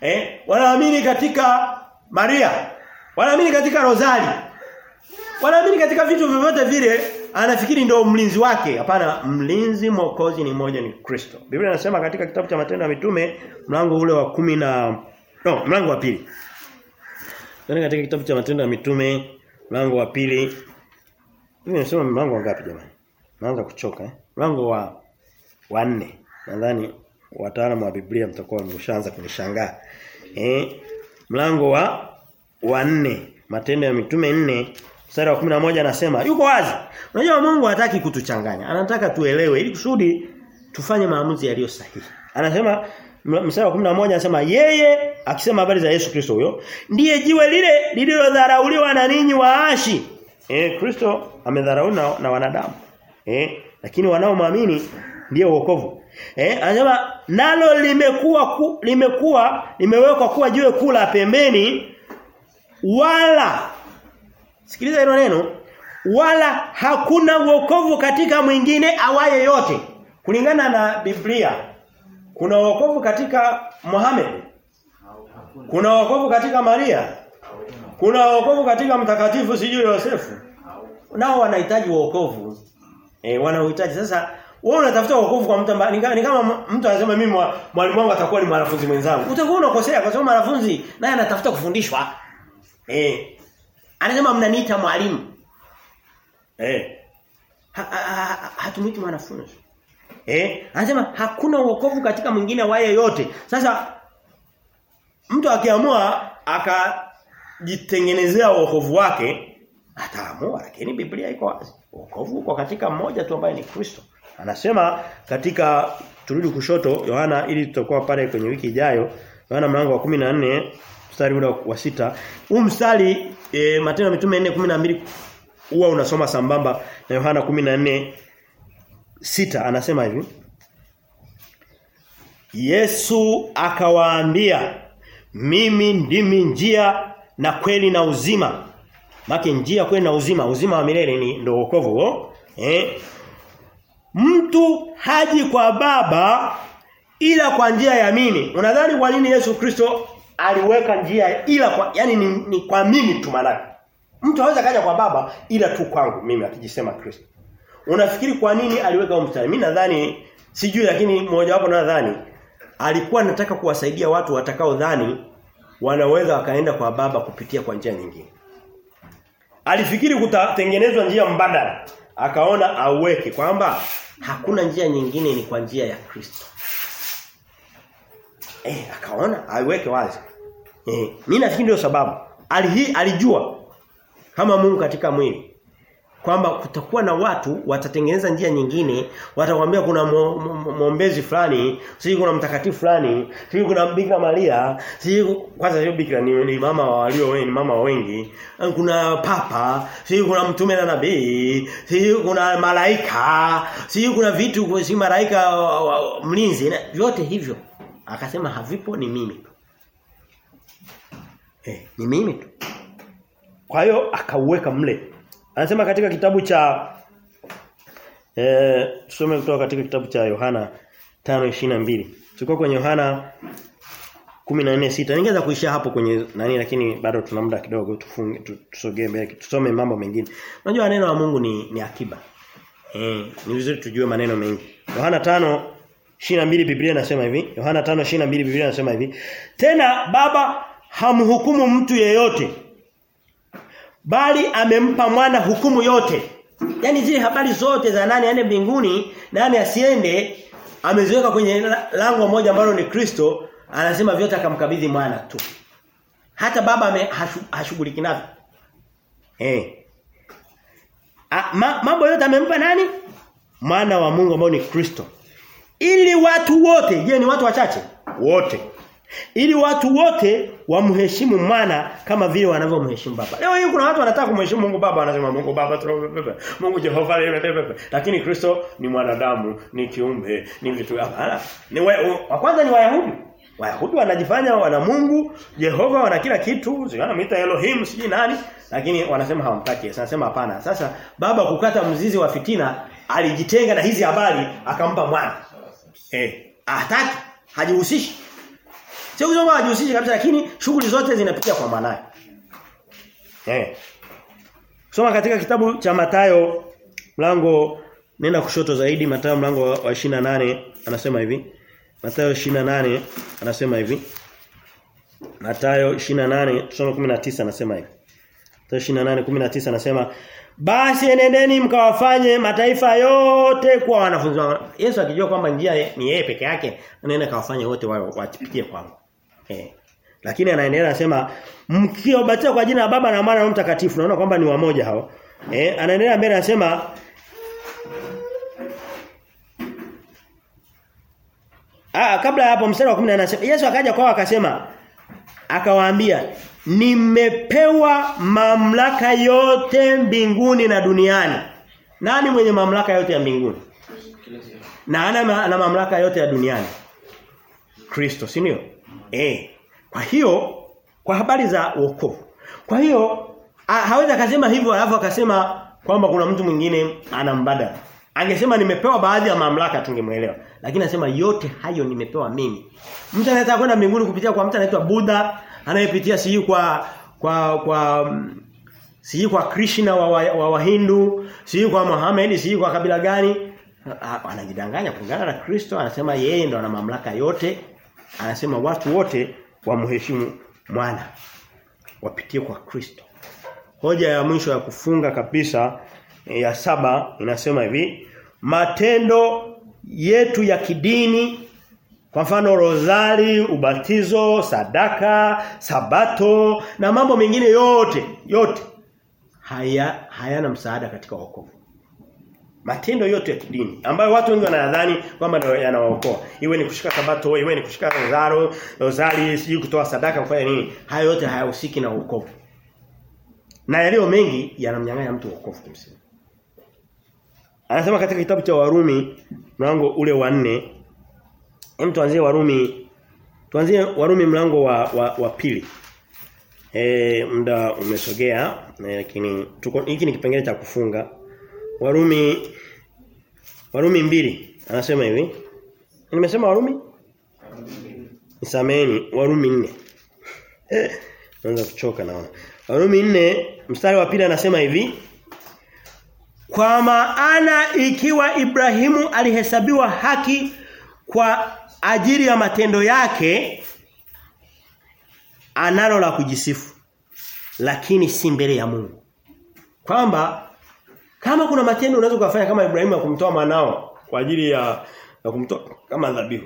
Eh, wanaamini katika Maria. Wanaamini katika Rozari. Wanaamini katika vitu vyovyote vile anafikiri ndio mlinzi wake. Hapana, mlinzi mwokozi ni mmoja ni Kristo. Biblia inasema katika kitabu cha Matendo ya Mitume mlango ule wa kumi na no, mlango wa pili. Tuna katika kitabu cha Matendo ya Mitume mlango wa pili. Mimi nasema mlango wa ngapi jamani? Naanza kuchoka eh. Mlango wa wa 4. Nadhani wataalamu wa Biblia mtakuwa mshaanza kunishangaa. Eh, mlango wa wa 4. Matendo ya Mitume 4 mstari wa 11 anasema yuko wazi. Unajua Mungu hataki kutuchanganya. Anataka tuelewe ili kusudi tufanye maamuzi yaliyo sahihi. Anasema mstari wa 11 anasema yeye akisema habari za Yesu Kristo huyo ndiye jiwe lile lililodharauliwa na ninyi waashi. Eh Kristo amedharauliwa na, na wanadamu. Eh lakini wanaomwamini ndio wokovu. Eh anasema nalo limekuwa ku, limekuwa limewekwa kuwa jiwe kula pembeni wala Sikiliza hilo neno wala hakuna wokovu katika mwingine awaye yote. Kulingana na Biblia kuna wokovu katika Muhammad. Kuna wokovu katika Maria. Kuna wokovu katika mtakatifu sijui Yosefu. Nao wanahitaji wokovu. Eh wanahitaji sasa wewe unatafuta wokovu kwa mtu ambaye ni kama mtu anasema mimi mwalimu wangu atakuwa ni mwanafunzi mwenzangu. Utakuwa unakosea kwa sababu mwanafunzi naye anatafuta kufundishwa. Eh Anasema mnaniita mwalimu. Eh. Ha, ha, ha, mwanafunzi. Eh, anasema hakuna wokovu katika mwingine waye yote. Sasa mtu akiamua akajitengenezea wokovu wake ataamua lakini Biblia iko wazi. Wokovu uko katika mmoja tu ambaye ni Kristo. Anasema katika turudi kushoto Yohana ili tutakuwa pale kwenye wiki ijayo Yohana mlango wa 14 mstari wa sita. Huu mstari e, Matendo ya Mitume 4:12 huwa unasoma sambamba na Yohana 14 sita. Anasema hivi Yesu akawaambia mimi ndimi njia na kweli na uzima Make njia kwenda uzima uzima wa milele ni ndio wokovu eh Mtu haji kwa baba ila kwa njia ya mimi. Unadhani kwa nini Yesu Kristo aliweka njia ila kwa yani ni, ni kwa mimi tu manake. Mtu hawezi kaja kwa baba ila tu kwangu mimi akijisema Kristo. Unafikiri kwa nini aliweka huo mstari? Mimi nadhani sijui lakini mmoja wapo nadhani alikuwa anataka kuwasaidia watu watakao dhani wanaweza wakaenda kwa baba kupitia kwa njia nyingine. Alifikiri kutatengenezwa njia mbadala. Akaona aweke kwamba hakuna njia nyingine ni kwa njia ya Kristo. Eh akaona aiweke wazi. Eh mimi nafikiri ndio sababu. Alihi, alijua kama Mungu katika mwili kwamba kutakuwa na watu watatengeneza njia nyingine, watakwambia kuna mwombezi fulani, sisi kuna mtakatifu fulani, sisi kuna Bikira Maria, sisi kwanza hiyo Bikira ni, ni mama wa walio wengi, mama wengi, kuna papa, sisi kuna mtume na nabii, sisi kuna malaika, sisi kuna vitu si malaika mlinzi, vyote hivyo. Akasema havipo ni mimi tu. Eh, ni mimi tu. Kwa hiyo akauweka mle. Anasema katika kitabu cha eh tusome kutoka katika kitabu cha Yohana 5:22. Tulikuwa kwenye Yohana 14:6. Ningeweza kuisha hapo kwenye nani lakini bado tuna muda kidogo tufunge tusogee mbele tusome mambo mengine. Unajua neno la Mungu ni ni akiba. Eh, ni vizuri tujue maneno mengi. Yohana 5:22 Biblia inasema hivi. Yohana 5:22 Biblia inasema hivi. Tena baba hamhukumu mtu yeyote bali amempa mwana hukumu yote. Yaani zile habari zote za nani aende mbinguni, nani asiende ameziweka kwenye lango moja ambalo ni Kristo, anasema vyote akamkabidhi mwana tu. Hata baba hashughuliki navyo. Eh. Ma, mambo yote amempa nani? Mwana wa Mungu ambao ni Kristo. Ili watu wote, je, ni watu wachache? Wote. Ili watu wote wamheshimu mwana kama vile wanavyomheshimu baba. Leo hii kuna watu wanataka kumheshimu Mungu baba wanasema Mungu baba Mungu Jehova lakini Kristo ni mwanadamu, ni kiumbe, ni vitu hapana. Ni wa kwanza ni Wayahudi. Wayahudi wanajifanya wana Mungu, Jehova wana kila kitu, wanamuita Elohim sijui nani, lakini wanasema hawamtaki. Wanasema hapana. Sasa baba kukata mzizi wa fitina alijitenga na hizi habari akampa mwana. Eh, hataki, hajihusishi. Sio kusema hajihusishi kabisa lakini shughuli zote zinapitia kwa mwanae. Eh. Soma katika kitabu cha Matayo mlango nenda kushoto zaidi Matayo mlango wa 28 anasema hivi. Matayo 28 anasema hivi. Matayo 28 tusome 19 anasema hivi. Matayo 28:19 anasema basi enendeni mkawafanye mataifa yote kuwa wanafunzi wangu. Yesu akijua kwamba njia ni yeye peke yake, anaenda kawafanye wote wao wapitie kwangu. Eh. Lakini anaendelea anasema mkiobatizwa kwa jina la Baba na Mwana na Mtakatifu. Naona kwamba ni wamoja hao. Eh, anaendelea mbele anasema Ah, kabla ya hapo mstari wa 10 anasema Yesu akaja kwao akasema akawaambia nimepewa mamlaka yote mbinguni na duniani. Nani mwenye mamlaka yote ya mbinguni? Na ana, ana mamlaka yote ya duniani. Kristo, si ndio? Eh. Kwa hiyo kwa habari za wokovu. Kwa hiyo hawezi akasema hivyo alafu akasema kwamba kuna mtu mwingine ana mbadala. Angesema nimepewa baadhi ya mamlaka tungemuelewa. Lakini anasema yote hayo nimepewa mimi. Mtu anaweza kwenda mbinguni kupitia kwa mtu anaitwa Buddha, anayepitia sijui kwa kwa kwa sijui kwa Krishna wa wa Wahindu, sijui kwa Muhammad, sijui kwa kabila gani. Anajidanganya kulingana na Kristo, anasema yeye ndo ana mamlaka yote. Anasema watu wote wamheshimu mwana. Wapitie kwa Kristo. Hoja ya mwisho ya kufunga kabisa ya saba inasema hivi, matendo yetu ya kidini kwa mfano rozari, ubatizo, sadaka, sabato na mambo mengine yote, yote haya hayana msaada katika wokovu. Matendo yote ya kidini ambayo watu wengi wanadhani kwamba yanawaokoa. Iwe ni kushika sabato, iwe ni kushika rozaro, rozari, sijui kutoa sadaka kufanya nini. Hayo yote hayahusiki na wokovu. Na yaliyo mengi yanamnyang'anya mtu wokovu kimsingi. Anasema katika kitabu cha Warumi mlango ule wa 4 Hem tuanzie Warumi tuanzie Warumi mlango wa wa, wa pili. Eh muda umesogea lakini tuko hiki ni kipengele cha kufunga. Warumi Warumi mbili anasema hivi. Nimesema Warumi? Nisameni Warumi 4. Eh naanza kuchoka naona. Warumi 4 mstari wa pili anasema hivi. Kwa maana ikiwa Ibrahimu alihesabiwa haki kwa ajili ya matendo yake analo la kujisifu lakini si mbele ya Mungu. Kwamba kama kuna matendo unaweza kufanya kama Ibrahimu ya kumtoa mwanao kwa ajili ya, ya kumtoa kama dhabihu.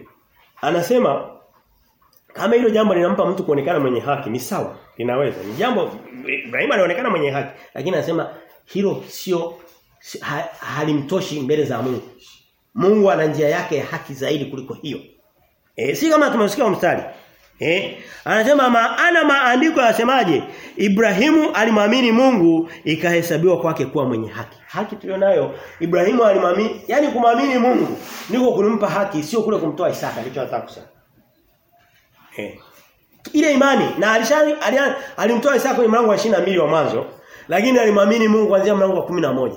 Anasema kama hilo jambo linampa mtu kuonekana mwenye haki ni sawa, linaweza. Ni jambo Ibrahimu alionekana mwenye haki, lakini anasema hilo sio ha, halimtoshi mbele za Mungu. Mungu ana njia yake ya haki zaidi kuliko hiyo. Eh si kama tumesikia mstari. Eh anasema maana maandiko yanasemaje? Ibrahimu alimwamini Mungu ikahesabiwa kwake kuwa mwenye haki. Haki tulionayo Ibrahimu alimwamini, yani kumwamini Mungu ndiko kunimpa haki sio kule kumtoa Isaka ndicho nataka kusema. Eh. Ile imani na alishari alimtoa Isaka kwenye mlango wa 22 wa mwanzo lakini alimwamini Mungu kuanzia mlango wa 11.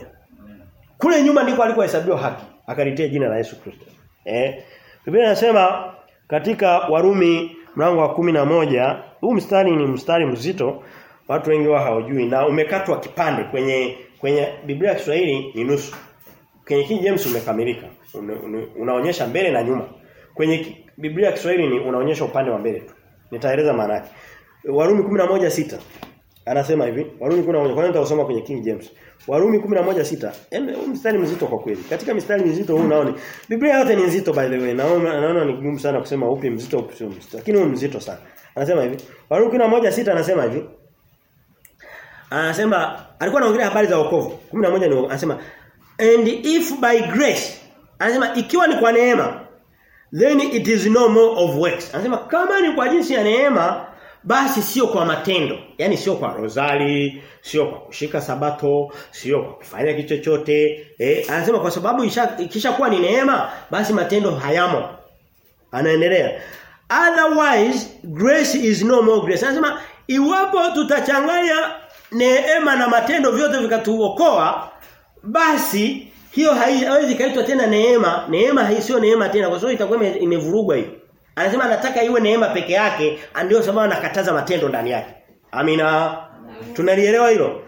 Kule nyuma ndiko alikohesabiwa haki akalitia jina la Yesu Kristo. Eh. Biblia inasema katika Warumi mlango wa kumi na moja huu mstari ni mstari mzito watu wengi wao hawajui na umekatwa kipande kwenye kwenye Biblia ya Kiswahili ni nusu. Kwenye King James umekamilika. Una, una, unaonyesha mbele na nyuma. Kwenye Biblia ya Kiswahili ni unaonyesha upande wa mbele tu. Nitaeleza maana yake. Warumi 11:6. Anasema hivi, Warumi 11. Kwa nini nitasoma kwenye King James? Warumi 11:6. Yaani huu mstari mzito kwa kweli. Katika mistari mizito huu naona Biblia yote ni nzito by the way. Naona naona ni ngumu sana kusema upi mzito upi sio mzito. Lakini huu mzito sana. Anasema hivi. Warumi 11:6 anasema hivi. Anasema alikuwa anaongelea habari za wokovu. 11 ni anasema and if by grace anasema ikiwa ni kwa neema then it is no more of works. Anasema kama ni kwa jinsi ya neema basi sio kwa matendo. yani sio kwa rozali sio kwa kushika sabato, sio kwa kufanya kitu chochote. Eh, anasema kwa sababu ikishakuwa ni neema basi matendo hayamo. Anaendelea. Otherwise grace is no more grace. Anasema iwapo tutachanganya neema na matendo vyote vikatuokoa basi hiyo haiwezi kaitwa tena neema. Neema hii sio neema tena kwa sababu itakuwa imevurugwa hiyo. Anasema anataka iwe neema peke yake, ndio sababu anakataza matendo ndani yake. Amina. Tunalielewa hilo?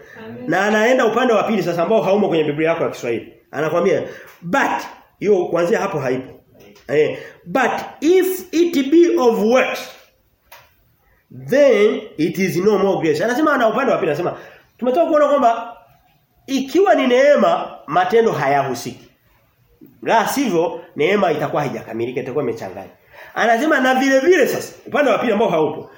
Na anaenda upande wa pili sasa ambao haumo kwenye Biblia yako ya Kiswahili. Anakuambia but hiyo kuanzia hapo haipo. Eh, but if it be of works then it is no more grace. Anasema ana upande wa pili anasema tumetoka kuona kwamba ikiwa ni neema matendo hayahusiki. La sivyo neema itakuwa haijakamilika itakuwa imechanganya. Anasema na vile vile sasa upande wa pili ambao haupo.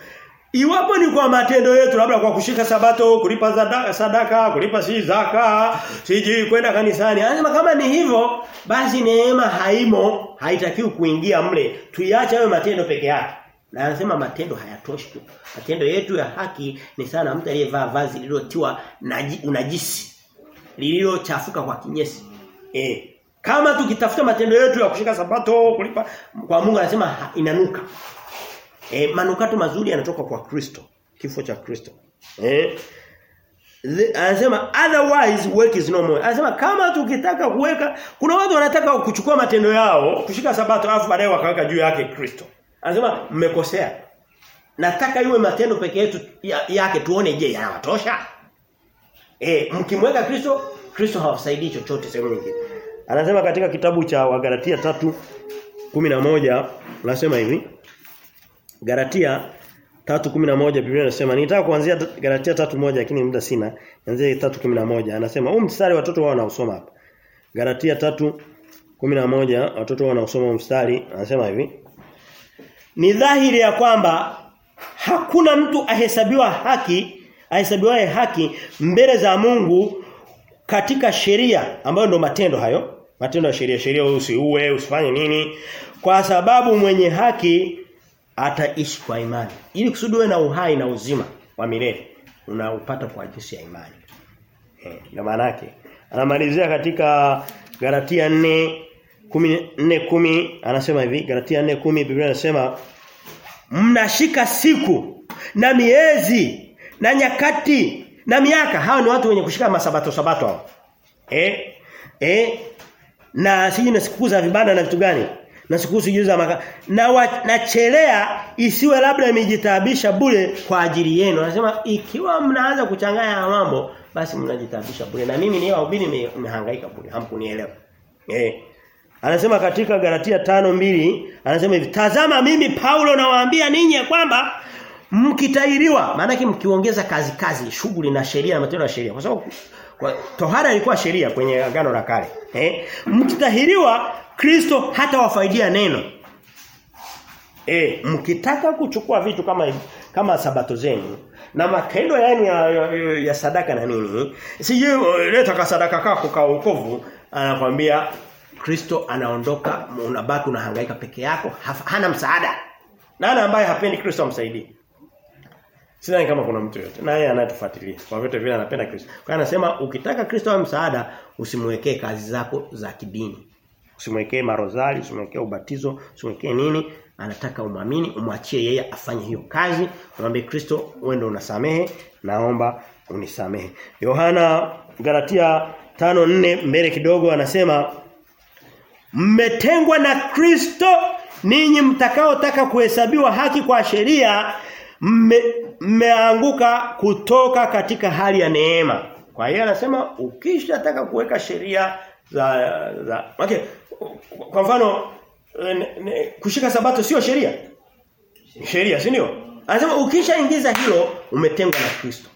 Iwapo ni kwa matendo yetu labda kwa kushika sabato, kulipa zadaka, sadaka kulipa si zaka, siji kwenda kanisani. Anasema kama ni hivyo basi neema haimo, haitakiwi kuingia mle. Tuiache hayo matendo peke yake. Na anasema matendo hayatoshi tu. Matendo yetu ya haki ni sana mtu aliyevaa vazi lililotiwa unajisi, lililochafuka kwa kinyesi. Eh, kama tukitafuta matendo yetu ya kushika sabato, kulipa kwa Mungu anasema inanuka. E, manukato mazuri yanatoka kwa Kristo, kifo cha Kristo. Eh? Anasema otherwise work is no more. Anasema kama tukitaka kuweka kuna watu wanataka kuchukua matendo yao, kushika sabato alafu baadaye wakaweka juu yake Kristo. Anasema mmekosea. Nataka iwe matendo pekee yetu yake tuone je yanawatosha? Eh, mkimweka Kristo, Kristo hawasaidii chochote sehemu nyingine. Anasema katika kitabu cha Wagalatia 3:11 anasema hivi. Galatia 3:11 Biblia inasema nitaka kuanzia Galatia 3:1 lakini muda sina. Anzia 3:11 anasema huu mstari watoto wao wanausoma hapa. Galatia 3:11 watoto wao wanausoma mstari anasema hivi. Ni dhahiri ya kwamba hakuna mtu ahesabiwa haki ahesabiwaye haki mbele za Mungu katika sheria ambayo ndo matendo hayo matendo ya sheria sheria usiue usifanye nini kwa sababu mwenye haki ataishi kwa imani. Ili kusudiwe na uhai na uzima wa milele unaupata kwa jinsi ya imani. Eh na maana yake. Anamalizia katika Galatia 4 10 10 anasema hivi Galatia 4:10 Biblia inasema mnashika siku na miezi na nyakati na miaka. Hao ni watu wenye kushika masabato sabato hao. Eh eh na siji na siku za vibanda na vitu gani. Na siku sijui za maka na wa, nachelea isiwe labda imejitabisha bure kwa ajili yenu. Anasema ikiwa mnaanza kuchanganya mambo basi mnajitabisha bure. Na mimi ni wahubiri nimehangaika bure. Hamkunielewa. Eh. Anasema katika Galatia tano mbili anasema hivi tazama mimi Paulo nawaambia ninyi kwamba mkitairiwa maana yake mkiongeza kazi kazi shughuli na sheria na matendo ya sheria. Kwa sababu kwa, tohara ilikuwa sheria kwenye agano la kale eh? Mkitahiriwa Kristo hata wafaidia neno. Eh mkitaka kuchukua vitu kama kama sabato zenu na matendo yani ya, ya, ya sadaka na nini sijui leta ka sadaka kako ka wokovu anakuambia Kristo anaondoka unabaki unahangaika peke yako hana msaada. Nani ambaye hapendi Kristo amsaidie Sidhani kama kuna mtu yote na yeye anatufuatilia. Kwa vyote vile anapenda Kristo. Kwa anasema ukitaka Kristo awe msaada usimwekee kazi zako za kidini. Usimwekee marozali, usimwekee ubatizo, usimwekee nini? Anataka umamini, umwachie yeye afanye hiyo kazi. Mwambie Kristo wewe ndio unasamehe, naomba unisamehe. Yohana Galatia 5:4 mbele kidogo anasema mmetengwa na Kristo ninyi mtakaotaka kuhesabiwa haki kwa sheria mmeanguka kutoka katika hali ya neema. Kwa hiyo anasema ukishataka kuweka sheria za za okay, kwa mfano kushika sabato sio sheria. Sheria, si ndio? Anasema ukishaingiza hilo umetengwa na Kristo.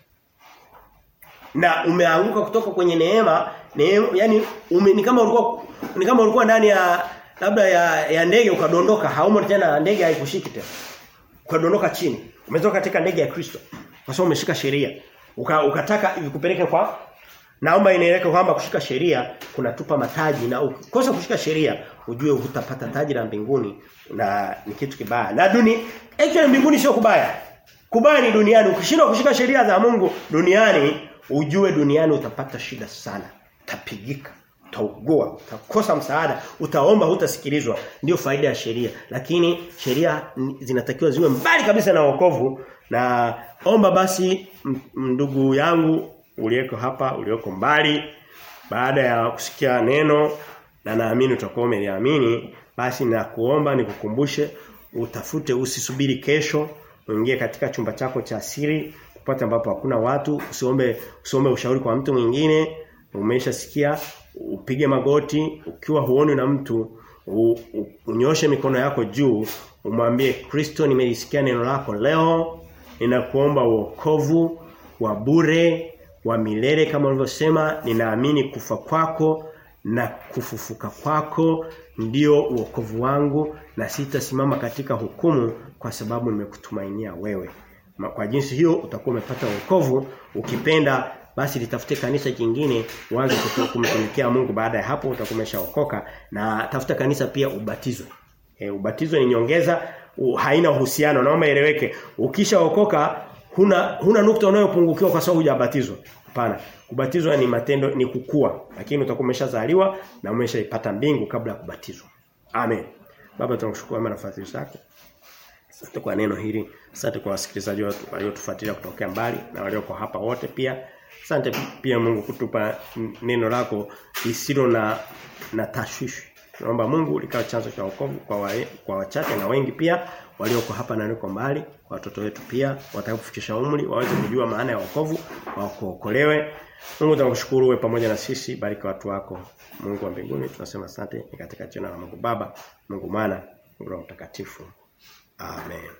na umeanguka kutoka kwenye neema, neema yani ume, ni kama ulikuwa ni kama ulikuwa ndani ya labda ya, ya ndege ukadondoka, haumo tena ndege haikushiki tena. Ukadondoka chini. Umetoka katika ndege ya Kristo. Kwa sababu umeshika sheria. Uka, ukataka ikupeleke kwa naomba inaeleka kwamba kushika sheria kunatupa mataji na ukikosa kushika sheria ujue hutapata taji la mbinguni na ni kitu kibaya. Na duni actually mbinguni sio kubaya. Kubaya ni duniani. Ukishindwa kushika sheria za Mungu duniani, ujue duniani utapata shida sana. Utapigika, utaugua, utakosa msaada, utaomba hutasikilizwa. Ndio faida ya sheria. Lakini sheria zinatakiwa ziwe mbali kabisa na wokovu na omba basi ndugu yangu uliyeko hapa, ulioko mbali baada ya kusikia neno na naamini utakuwa umeliamini basi na kuomba nikukumbushe utafute usisubiri kesho uingie katika chumba chako cha siri kupata ambapo hakuna watu usiombe usiombe ushauri kwa mtu mwingine umeshasikia upige magoti ukiwa huoni na mtu u, u, unyoshe mikono yako juu umwambie Kristo nimelisikia neno lako leo ninakuomba uokovu wa bure wa milele kama ulivyosema ninaamini kufa kwako na kufufuka kwako ndio uokovu wangu na sitasimama katika hukumu kwa sababu nimekutumainia wewe. Kwa jinsi hiyo utakuwa umepata wokovu ukipenda basi litafute kanisa jingine uanze kumtumikia Mungu. Baada ya hapo utakuwa umeshaokoka na tafuta kanisa pia ubatizwe. E, ubatizo ni nyongeza u, haina uhusiano naomba eleweke ukishaokoka huna huna nukta unayopungukiwa kwa sababu hujabatizwa. Hapana. Kubatizwa ni matendo ni kukua lakini utakuwa umeshazaliwa na umeshaipata mbingu kabla ya kubatizwa. Amen. Baba tunakushukuru kwa nafasi zako. Asante kwa neno hili. Asante kwa wasikilizaji waliotufuatilia kutokea mbali na walioko hapa wote pia asante pia Mungu kutupa neno lako lisilo na na tashwishi Tunaomba Mungu likawa chanzo cha wokovu kwa wa, kwa wachache na wengi pia walioko hapa na walioko mbali, watoto wetu pia watakapofikisha umri waweze kujua maana ya wokovu, waokolewe. Mungu tunakushukuru wewe pamoja na sisi, bariki watu wako. Mungu wa mbinguni tunasema asante katika jina la Mungu Baba, Mungu Mwana, Mungu Mtakatifu. Amen.